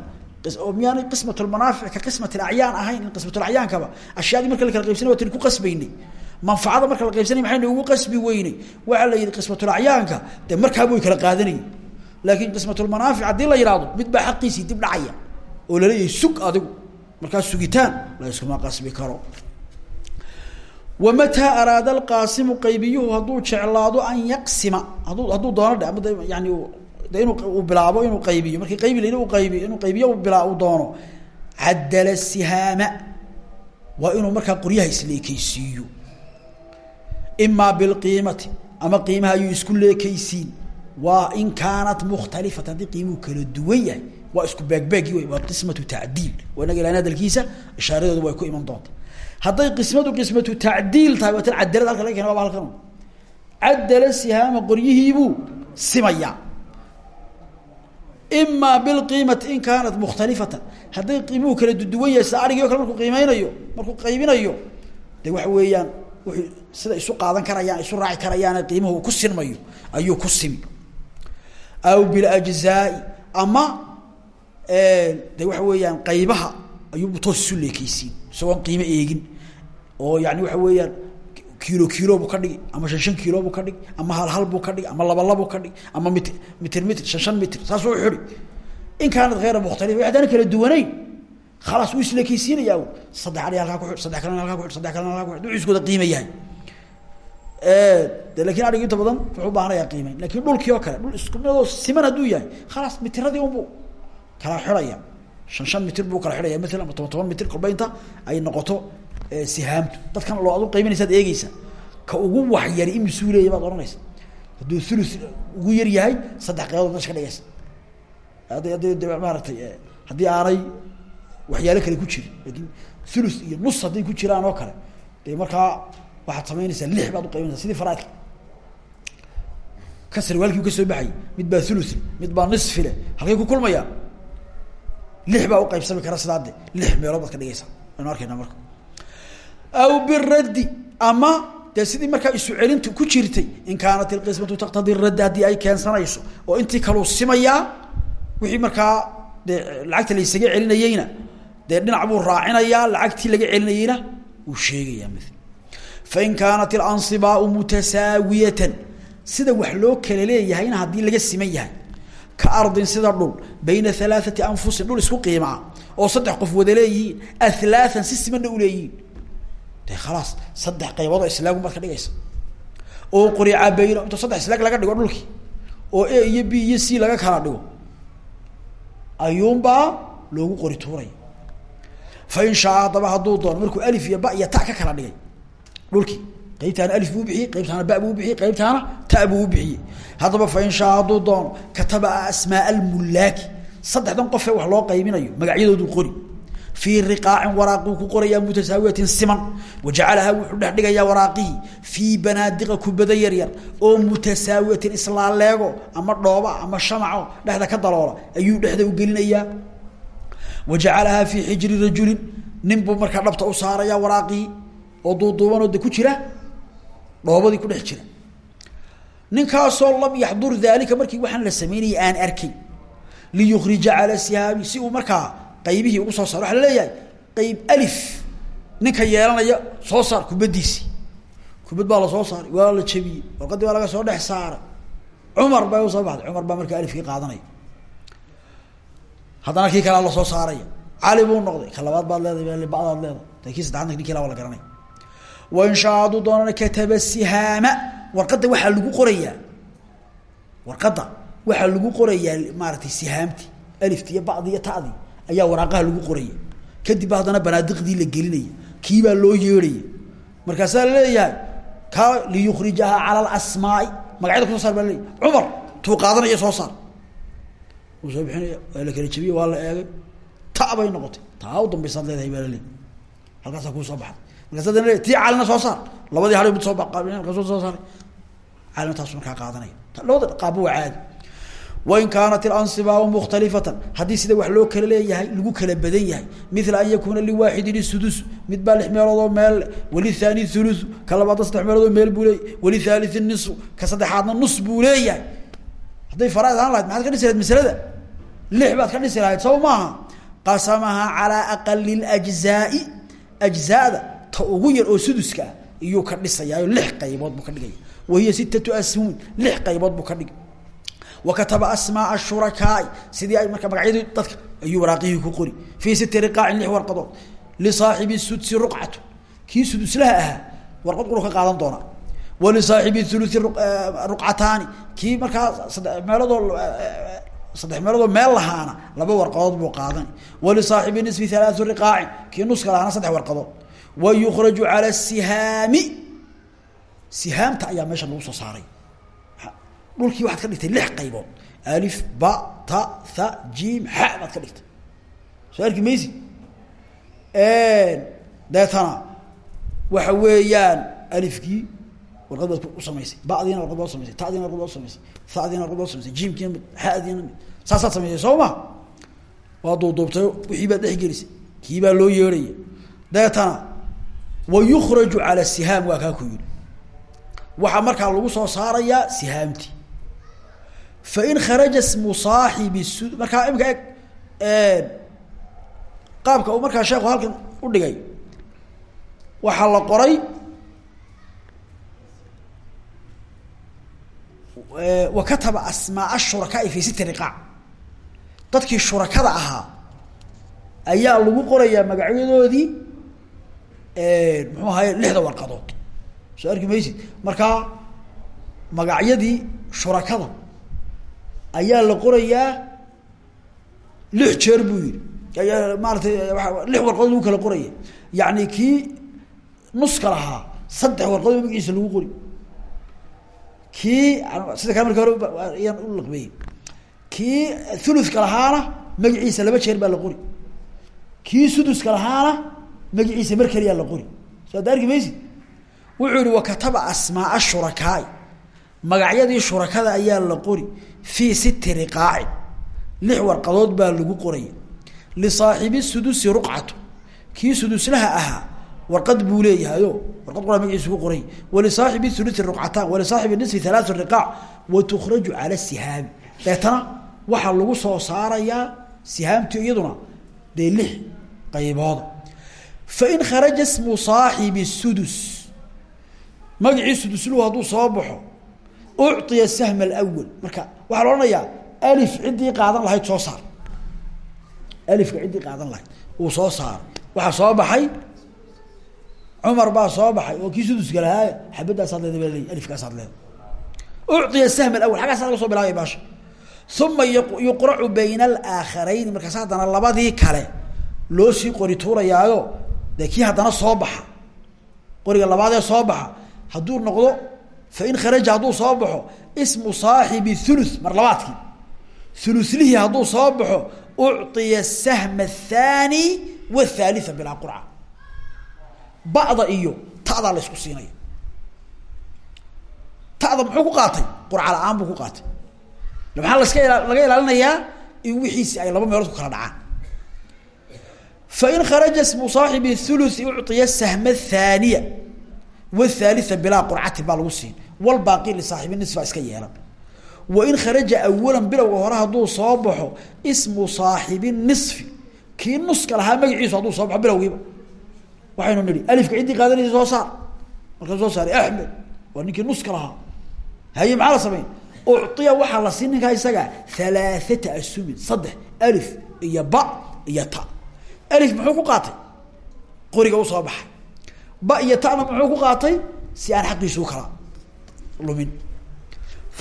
miyaanay qismatulmanaafic ka qismat acyaan ahayn in qismatulacyaankaaba ashyaadii marka la kala qaybsanay watan ku qasbaynay. Manfacada marka la qaybsanay maxaynu ugu qasbi weynay? Waxaa la yihi qismatulacyaanka dee markaaba way kala qaadanayeen laakiin qismatulmanaafic haddii la yihahdo mid baa xaqiisii dib dhacaya oo la leeyahay sug adigu markaa sugitaan la iskuma qasbi karo. Wamataa araada alqaasimu qaybiyuhu hadduu jeclaado an yaqsima hadduu hadduu doono dhe ama de yani de uu bilaabo inuu qaybiyo. Markii qaybi la u qaybiyo inuu qaybiyo bilaa uu doono. Cadala sihaama. Waa inuu markaa qoryaha isleekeysiiyo imaa bilqiimati ama qiimaha ayuu isku leekeysiin waa in kaanat mukhtalifata haddii qiimuhu kala duwan yahay waa isku beegbeegi wey qismatu tacdiil. Waa inaga ilan hadalkiisa ishaaradooda way ku iman doonta. Hadday qismadu qismatu tacdiil tahay waa tan cadalad halka laga kena waaba halkan. Cadala sihaama qoryihiibuu simayaa imaa bilqiimati in kaanat mukhtalifatan. Hadday qiimuhu kala duwan yahay sida arigii o kale markuu qiimeynayo markuu qaybinayo de waxa weeyaan wuxuu sida isu qaadan karayaan isu raaci karayaan qiimuhu ku sinmayo ayuu ku simi. Aw biljzaai ama de waxa weeyaan qaybaha ayuubu toos isu leekeysiin isagoon qiimo eegin. Oo yani waxa weeyaan kilo kilo buu ka dhigi ama shan shan kilo buu ka dhigi ama hal hal buu ka dhigi ama laba labuu ka dhigi ama mit mitr mitr shan shan mitr saasuu xuri in kaanat hayra mukhtalifa haddaan kala duwanayn. Khalaas wuu isleekeysiinayaa saddex ari halkaa ku xidh saddex kalena halkaa ku xidh saddex kalena halkaa ku xidh. Iskooda qiima yahay de laakiin adhigi inta badan wuxuu ubaahanayaa qiimeyn laakiin dhulkii oo kale dhul isku midoo siman hadduu yahay khalaas mitiradii unbuu kala xidhaya shan shan mitir buu kala xidhaya maala ama toban mitir kolba ay noqoto sihaamtu. Dadkan loo adu qaybanaysaad eegeysa ka ugu waxyari imisuu leeya baad ohanaysa hadduu thulu ugu yar yahay saddex qaybood meesha ka dhigaysa. Haddi de maaratay haddii aanay waxyaalo kale ku jirin laakiin thulu iyo nus hadday ku jiraan oo kale de markaa waxaad samaynaysaa lix baad uqaybinaysa sidii faraaidka ka sarwaalkii ka soo baxay mid baa thuluth mid baa nisfile halkay ku kulmayaan. Lix baa uqaybsami kara sidaa de lix meelood baad ka dhigaysaa. Aynu arkayna marka aw biraddi ama dee sidii markaa isu celintu ku jirtay in kaanat ilqismatu taqtadi raddi haddii ay keensanayso oo intii kaluu simayaa wixii markaa dee lacagta la isaga celinayeyna dee dhinac buu raacinayaa lacagtii laga celinayeyna wuu sheegayaa mil fain kaanat ilansibaau mutasaawiyatan sida wax loo kala leeyahayna haddii laga siman yahay ka ardin sida dhul bayna alaaati anfusin dhul isku qiimaa oo saddex qof wada leeyihiin alaaan si simanna uleeyihiin de khalaas saddex qayboodoo islaagu baad ka dhigaysa. Oo qurica bayno inta saddex islaag laga dhigo dhulkii. Oo a iyo b iyo c laga kala dhigo. Ayuunbaa loogu qori tuuraya fain shaa haddaba hadduu doono markuu alif iyo ba iyo ta ka kala dhigay dhulkii qaybtaana alif buu bixiyey qaybtaana ba buu bixiyey qaybtaana ta buu bixiyey. Haddaba fain shaa hadduu doono kataba asmaa almulaaki saddexdan qofee wax loo qaybinayo magacyadoodu qori fii riqaacin waraaquu ku qorayaa mutasaawiyatin siman wajacalahaa wuxuu dhex dhigayaa waraaqihii fii banaadiqa kubada yaryar oo mutasaawiyatin islaaleego ama dhooba ama shamaco dhexda ka daloola ayuu dhexda u gelinayaa. Wajacalahaa dhabta u saarayaa waraaqihii oo duuduubanoo de ku jira dhoobadii ku dhex jira. Ninkaasoo lam yaxdur daalika markii waxaan la sameynayay aan arkay liyukrija cala sihaabi si uu markaa qaybihii ugu soo saaro waxa la leeyahay qayb alif ninka yeelanaya soo saar kubadiisi kubad baa la soo saaray waa la jebiyey warqadii baa laga soo dhex saaray cumar bay u soo baxday cumar baa markaa alifkii qaadanaya haddana kii kalea la soo saaraya cali buu noqday ka baad leedahay badaad leedahay. Ta kii saddexaadna nin kila waa la garanaya wain shaa hadduu doonana kataba sihaama warqadda waxaa lagu qorayaa. Warqadda waxaa lagu qorayaa maaratay sihaamti alifti iyo bacdi iyo tadi ayaa waraaqaha lagu qoraya. Kadib ba haddana banaadiqdii la gelinaya kiibaa loo yeedhaya markaasaa la leeyahay ka liyukrijaha cala alasmaai magacyada ku soo saar baa laleeyahy cumar tuu qaadanaya soo saar. Wuu soo bixinaya waa la kala jebiyey waa la eegay. Ta bay noqotay. Taa u dambaysaad leedahay baa laleeyahy halkaasaa kuu soo baxday. Markaas adana le tii calina soo saar. Labadii hal mid soo markaasuu soo saaray. Calina taasu markaa qaadanaya. Labada qaaba waa caadi wain kaanat ilansibaa mukhtalifatan haddii sida wax loo kala leeyahay lagu kala badan yahay mila an yakuuna liwaaxidin sudus mid baa lix meeloodoo meel walithaani thuluthu ka labaadna saddex meeloodoo meel buu leeyay walithalii nisu ka saddexaadna nus buu leeyahay hadday faraaid ahaan lahayd maxaad ka dhisi lahayd maslada lix baad ka dhisi lahayd saba maaha qasamahaa calaa aqali ljzaai ajzaada ta ugu yar oo suduska ah iyuu ka dhisayaayo lix qaybood buu ka dhigaya wahiya sittatu ashumin lix qaybood buu ka dhigay wakataba asmaaa shurakaai sidii ay marka magacyadii dadka ayuu waraaqihii ku qori fii siti riqaacin lix warqadood lisaaxibi sudsi ruqcatu kii suduslaha ahaa warqad quru ka qaadan doonaa walisaaxibi thuluthi ruqcataani kii markaa saddex meeloodoo saddex meeloodoo meel lahaana laba warqadood buu qaadan walisaaxibi nisfi halaau riqaacin kii nuska lahaana saddex warqadood wa yukraju cala sihaami sihaamta ayaa meesha lagu soo saaray dhulkii waxaad ka dhigtay lix qaybood alif ba ta tha jim xa baad ka dhigtay. Soo arki maysi? Deetana waxa weeyaan alifkii warqad baad samaysay. Badiina warqad samaysay. Tadiina warqad samaysay. Thadiina warqad baad samaysay. Xadiina mid saasaad samaysay soo ma? Waa duuduubtay wixii baad dhexgelisay kii baa loo yeerhaya deetana wa yukraju cala sihaam waa kaa ku yidhi. Waxaa markaa lagu soo saarayaa sihaamtii fain kharaja smu saaxibi su markaa imika eg qaabka uu markaa sheekhu halkan u dhigay waxaa la qoray wa kataba asmaaa shurakaai fi siti riqaac dadkii shurakada ahaa ayaa lagu qorayaa magacyadoodii muxuu ahaye lixda warqadood. Soo arki maysid markaa magacyadii shurakada ayaa la qorayaa lix jeer buu yihi maaratay lix warqadood lagu kala qoraya. Yacni kii nuska lahaa saddex warqadood magaciisa lagu qori. Kii sida kaa marki hore ayaan u laqbeeyey kii thuluthka lahaana magaciisa laba jeer baa la qori. Kii suduska lahaana magaciisa mar keliyaa la qori. Soo adda arki wuxuu yihi wakataba asmaaa shurakaai magacyadii shurakada ayaa la qori fii siti riqaacin lix warqadood baa lagu qoraya lisaaxibi sudusi ruqcatu. kii suduslaha ahaa warqad buu leeyahayo warqad qura magaciisu ku qoray. walisaaxibi thuluthi ruqcataan walisaaxibi nisfi halaatu riqaac wa tukraju cala sihaami deetana waxaa lagu soo saarayaa sihaamti iyaduna dee lix qaybooda fain kharaja smu saaxibi sudus. Magacii sudusluhu hadduu soo baxo ucطiya sahm alawal marka waxaa la odhanayaa alif ciddii qaadan lahayd soo saar. Alifka ciddii qaadan lahayd uu soo saaray waxaa soo baxay cumar baa soo baxay oo kii suduska lahaaya xabadaasaad leeda leey alifkaasaad leeda ucطiya sahm alawal xaggaasa laga soo bilaabay baasha. Uma yuqracu bayna alaaakharayni markaas haddana labadii kale loo sii qori tuurayaayo dee kii haddana soo baxa qoriga labaadee soo baxa hadduu noqdo fain kharaja hadduu soo baxo ismu saaxibi thuluth mar labaadkii thuluslihii hadduu soo baxo ucطiya sahma athani wathalitha bilaa qurca ba'da iyo ta'daa la isku siinaya ta'da muxuu ku qaatay qurca la'aan buu ku qaatay maxaa laska laga ilaalinayaa in wixiisi ay laba meelood ku kala dhacaan fain kharaja smu saaxibi athaniya wthalitha bilaa qurcatin baa lagu siin walbaaqi lisaaxibi nisfa iska yeelan wain kharaja awalan bilowga hore hadduu soo baxo ismu saaxibi nisfi kii nuska lahaa magaciisu hadduu soo baxo bilowgiiba waxaynu nihi alifka ciddii qaadanaysa soo saar markaa soo saaray axmed waa ninkii nuska lahaa haye maxaa la sameyn ucطiya waxaa la siin ninkaa isaga halaaثata asumin saddex alif iyo ba iyo ta alif ba iyo tana muxuu ku qaatay? Si aan xaqiisu kala lumin.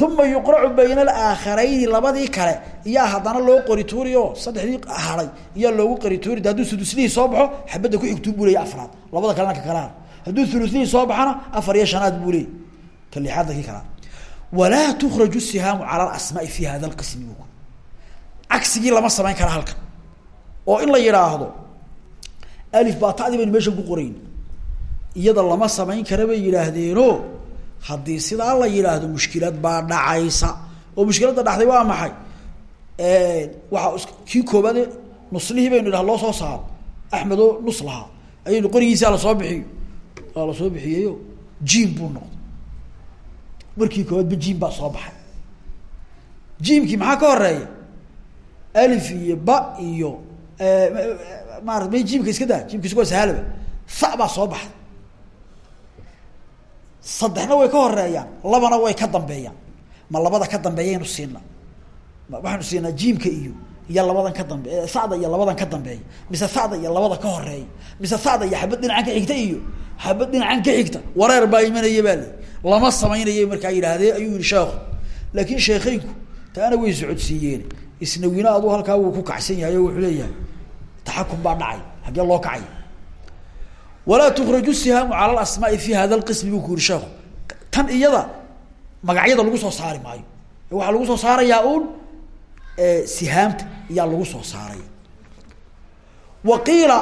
Uma yuqracu bayna alaaakharayni labadii kale. Iyaa haddana loo qori tuuriyo saddexdii haday iyaa loogu qori tuuri hadduu suduslihii soo baxo xabadda kuxigtuu buu leeyay afraad. Labada kalena ka kalaan hadduu uluslihii soo baxana afar iyo shanaad buu leeyay ka lixaadda kii kalaa walaa tukraju sihaamu cala alasmaai fi hada lqismi bu cagsigii lama samayn kara halkan. Oo in la yidhaahdo alif baa tadii baynu ku qorayn iyada lama samayn kara bay yidhaahdeeno haddii sidaa la yidhaahdo mushkilad baa dhacaysa. oo mushkiladda dhacday waa maxay? Waaa kii koobaade nuslihii baynu idhaha loo soo saaro. Axmed oo nus lahaa. Ayaynu qorigiisa la soo bixiyo. Waa la soo bixiyeyo jiim buu noqday. Markii koobaadba jiim baa soo baxay. Jiimkii maxaa ka horreeya alif iyo ba iyo maarata may jiimka iska daa jiimka isagoo sahalaba. Fa baa soo baxday saddexna way ka horeeyaan labana way ka dambeeyaan. Ma labada ka dambeeyaynu siina. Waxaanu siinaa jiimka iyo iyo labadan ka dambe sada iyo labadan ka dambeeya mise sada iyo labada ka horreeya mise sada iyo xabad dhinacan ka xigta iyo xabad dhinacan ka xigta. Wareer baa imanaya baa li lama samaynayo markaa yidhaahdee ayuu yihi sheekhu laakin sheekeynku taana way socodsiiyeen. Isnawina adu halkaa wuu ku kacsan yahay wuxuu leeyahay taxakum baa dhacay haggee loo kacay walaa tukraju sihaamu cala lasmaai fi hada lqismi buu ku tan iyada magacyada lagu soo saari maayo. Waxaa lagu soo saarayaa uun sihaamta iyaa lagu soo saaray wa qiila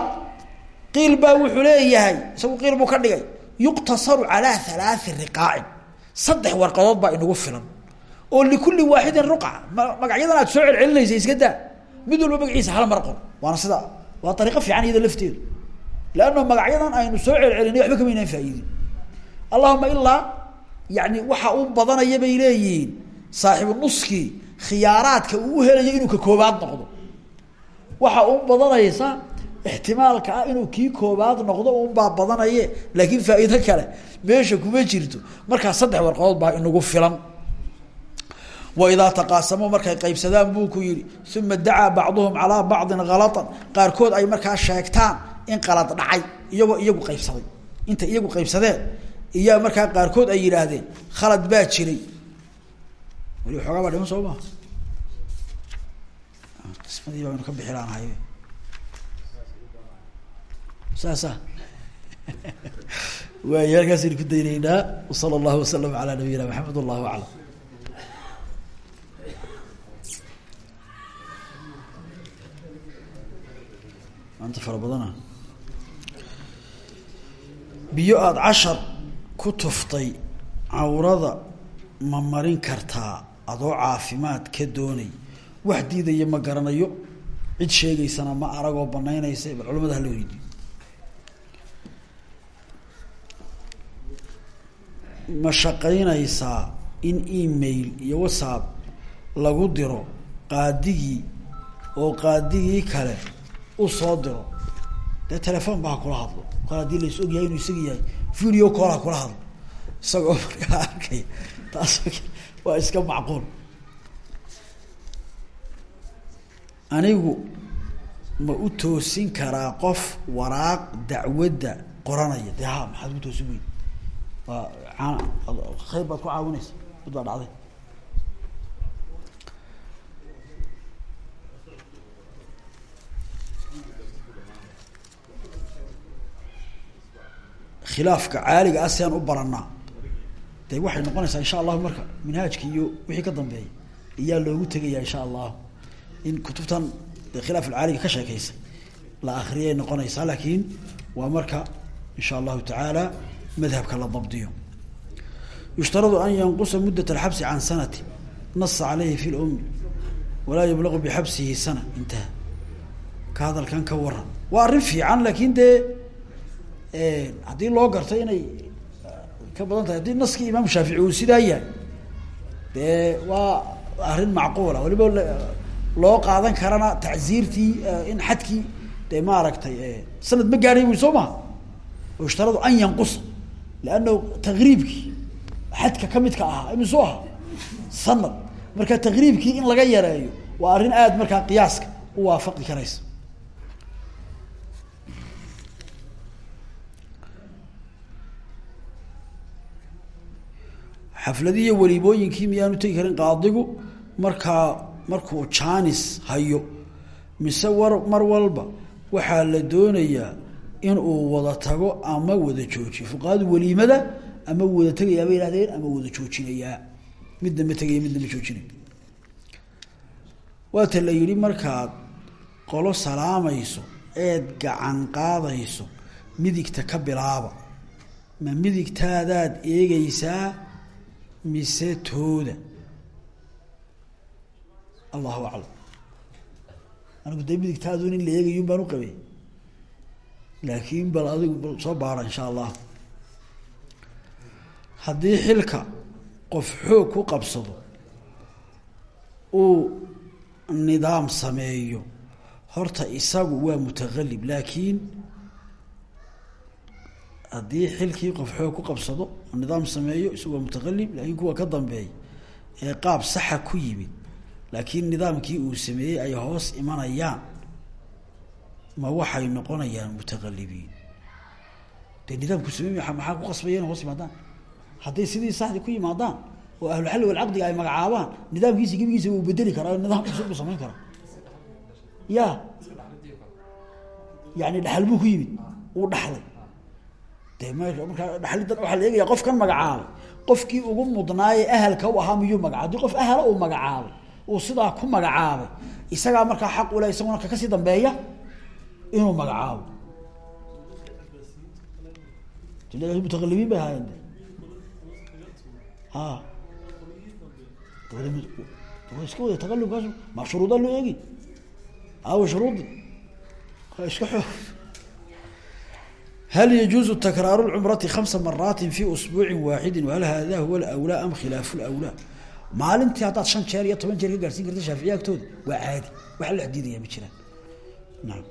wuxuu leeyahay isagu qiil ka dhigay yuqtasaru calaa halaai riqaacin. Saddex warqadood baa inagu filan. Oo likulli waaxidin ruqa. Magacyadan aad soo celcelinaysa iska daa. Mid walba magaciisa hal mar qor. Waana sida waa ariiqo fiican iyada lafteedu leanna magacyadan aynu soo celcelinay waxba kama inaan faa'iidin allahuma ilaa yani waxa u badanaya bay leeyihiin saaxibu nuskii khiyaaraadka uu helayo inuu ka koobaad noqdo waxa u badanaysa ixtimaalka ah inuu kii koobaad noqdo unbaa badanaye laakiin faa'iido kale meesha kuma jirto markaa saddex warqadood baa inagu filan waidaa taqaasamuu markay qaybsadaan buu ku yihi uma dacaa bacduhum calaa bacdin kalatan qaarkood ay markaa sheegtaan in qalad dhacay iyagoo iyagu qaybsaday. Inta iyagu qaybsadeen iyaa markaa qaarkood ay yidhaahdeen khalad baa jiray. Wali xoogaa baa soo maa qismadii baynu ka bixi laanahay saasa waay halkaasaynu ku daynaynaa. Wasala allahu wasalam nabiyina maxamed wallahu aclam maanta fara badana biyo aada cashar ku tuftay cawrada ma marin kartaa adoo caafimaad ka doonay. Wax diidaya ma garanayo cid sheegaysana ma aragoo banaynaysa bal culamada hala weydiyo ma shaqaynaysaa in email iyo whatsapp lagu diro qaadigii oo qaadigii kale u soo diro dee telefoon ba ha kula hadlo. Kol haddii lais og yahay inuu isaga yahay video call ha kula hadlo. Isagoo markaa arkaya taas waa iska macquul. Anigu ma u toosin karaa qof waraaq dacwadda qoranaya. Dee ha maxaad ku toosin weyn? Waa khayr baad ku caawinaysa mid baa dhacday khilaafka caaliga ah si aan u baranaa. De waxay noqonaysaa insha allahu marka minhaajka iyo wixii ka dambeeya iyaa loogu tegaya insha allahu in kutubtan de khilaaf alcaaliga ka sheekeysa la akriyay noqonaysaa laakiin waa marka insha allahu tacaala madhabka la dabdiyo. Yushtaradu an yanqusa muddat alxabsi can sanati nasa caleyhi fi lumi walaa yublaqu bixabsihi sana intaha. Ka hadalkan ka waran waa arrin fiican laakiin dee haddii loo garto inay ka badan tahay haddii naskii imaam shaafici uu sidaa yahay dee waa arrin macquula waliba loo qaadan karana tacziirtii in xadkii dee maaragtay sanad ma gaadhay bui soo maha? Yushtaradu an yanqusa liannahu taqriibkii xadka kamidka ahaa imisuu ahaa sanad. Marka taqriibkii in laga yareeyo waa arrin aada markaa qiyaaska u waafaqi karaysa xafladii iyo weliimooyinkii miyaanu tegi karin qaadigu markaa markuu jaanis hayo mise war mar walba waxaa la doonayaa inuu wada tago ama wada joojiyo. Fuqahadu weliimada ama wada tegayaa bay ihahdeen ama wada joojinayaa. Midna ma tegaya midna ma joojinay waata la yidhi markaad qolo salaamayso eed gacan qaadayso midigta ka bilaaba ma midigtaadaad eegaysaa mise tooda. Allahu aclam. Anigu dee midigtaadun in la eegayun baan qabay. Laakiin bal adigu bal soo baara insha allah. Haddii xilka qof xoog ku qabsado uu nidaam sameeyo horta isagu waa mutaqalib laakiin haddii xilkii qof xoog ku qabsado nidaam sameeyo isagu waa mutaqalib laakiin kuwa ka dambeeya ee qaab saxa ku yimid. Laakiin nidaamkii uu sameeyey ay hoos imanayaan. Ma waxay noqonayaan mutaqalibiin dee nidaamku samey maxaa ku qasbaya ina hoos yimaadaan? Hadday sidii saxdii ku yimaadaan oo ahluxalli walcaqdiga ay magacaabaan nidaamkiisi gebigiisa wuu bedeli karaa nidaam cusub buu samayn karaa. Ya yani dhaxal buu ku yimid. Uu dhaxlay de markaa qofkan magacaabay. Qofkii ugu mudnaaye ahalka u ahaa miyuu magacaabay? Hadii qof ahala uu magacaabay uu sidaa ku magacaabay isagaa markaa xaq ule isaguna ka ka sii dambeeya? Inuu magacaabo. Mutaqalibiin bay ahaayeen a iska wada taqalubkaas ma shuruuda loo eegi? Awa shuruudi iska xoo hal yajuuzu takraaru lcumrati khamsa maraati fi usbuuci waaxidi wahal hada huwa alawlaa am khilaafu lawlaa maalintii haddaad shan jeer iyo toban jeer ka gaarsiin karta shaaficiya agtooda waa caadi wax la xadiidaya ma jiraan naam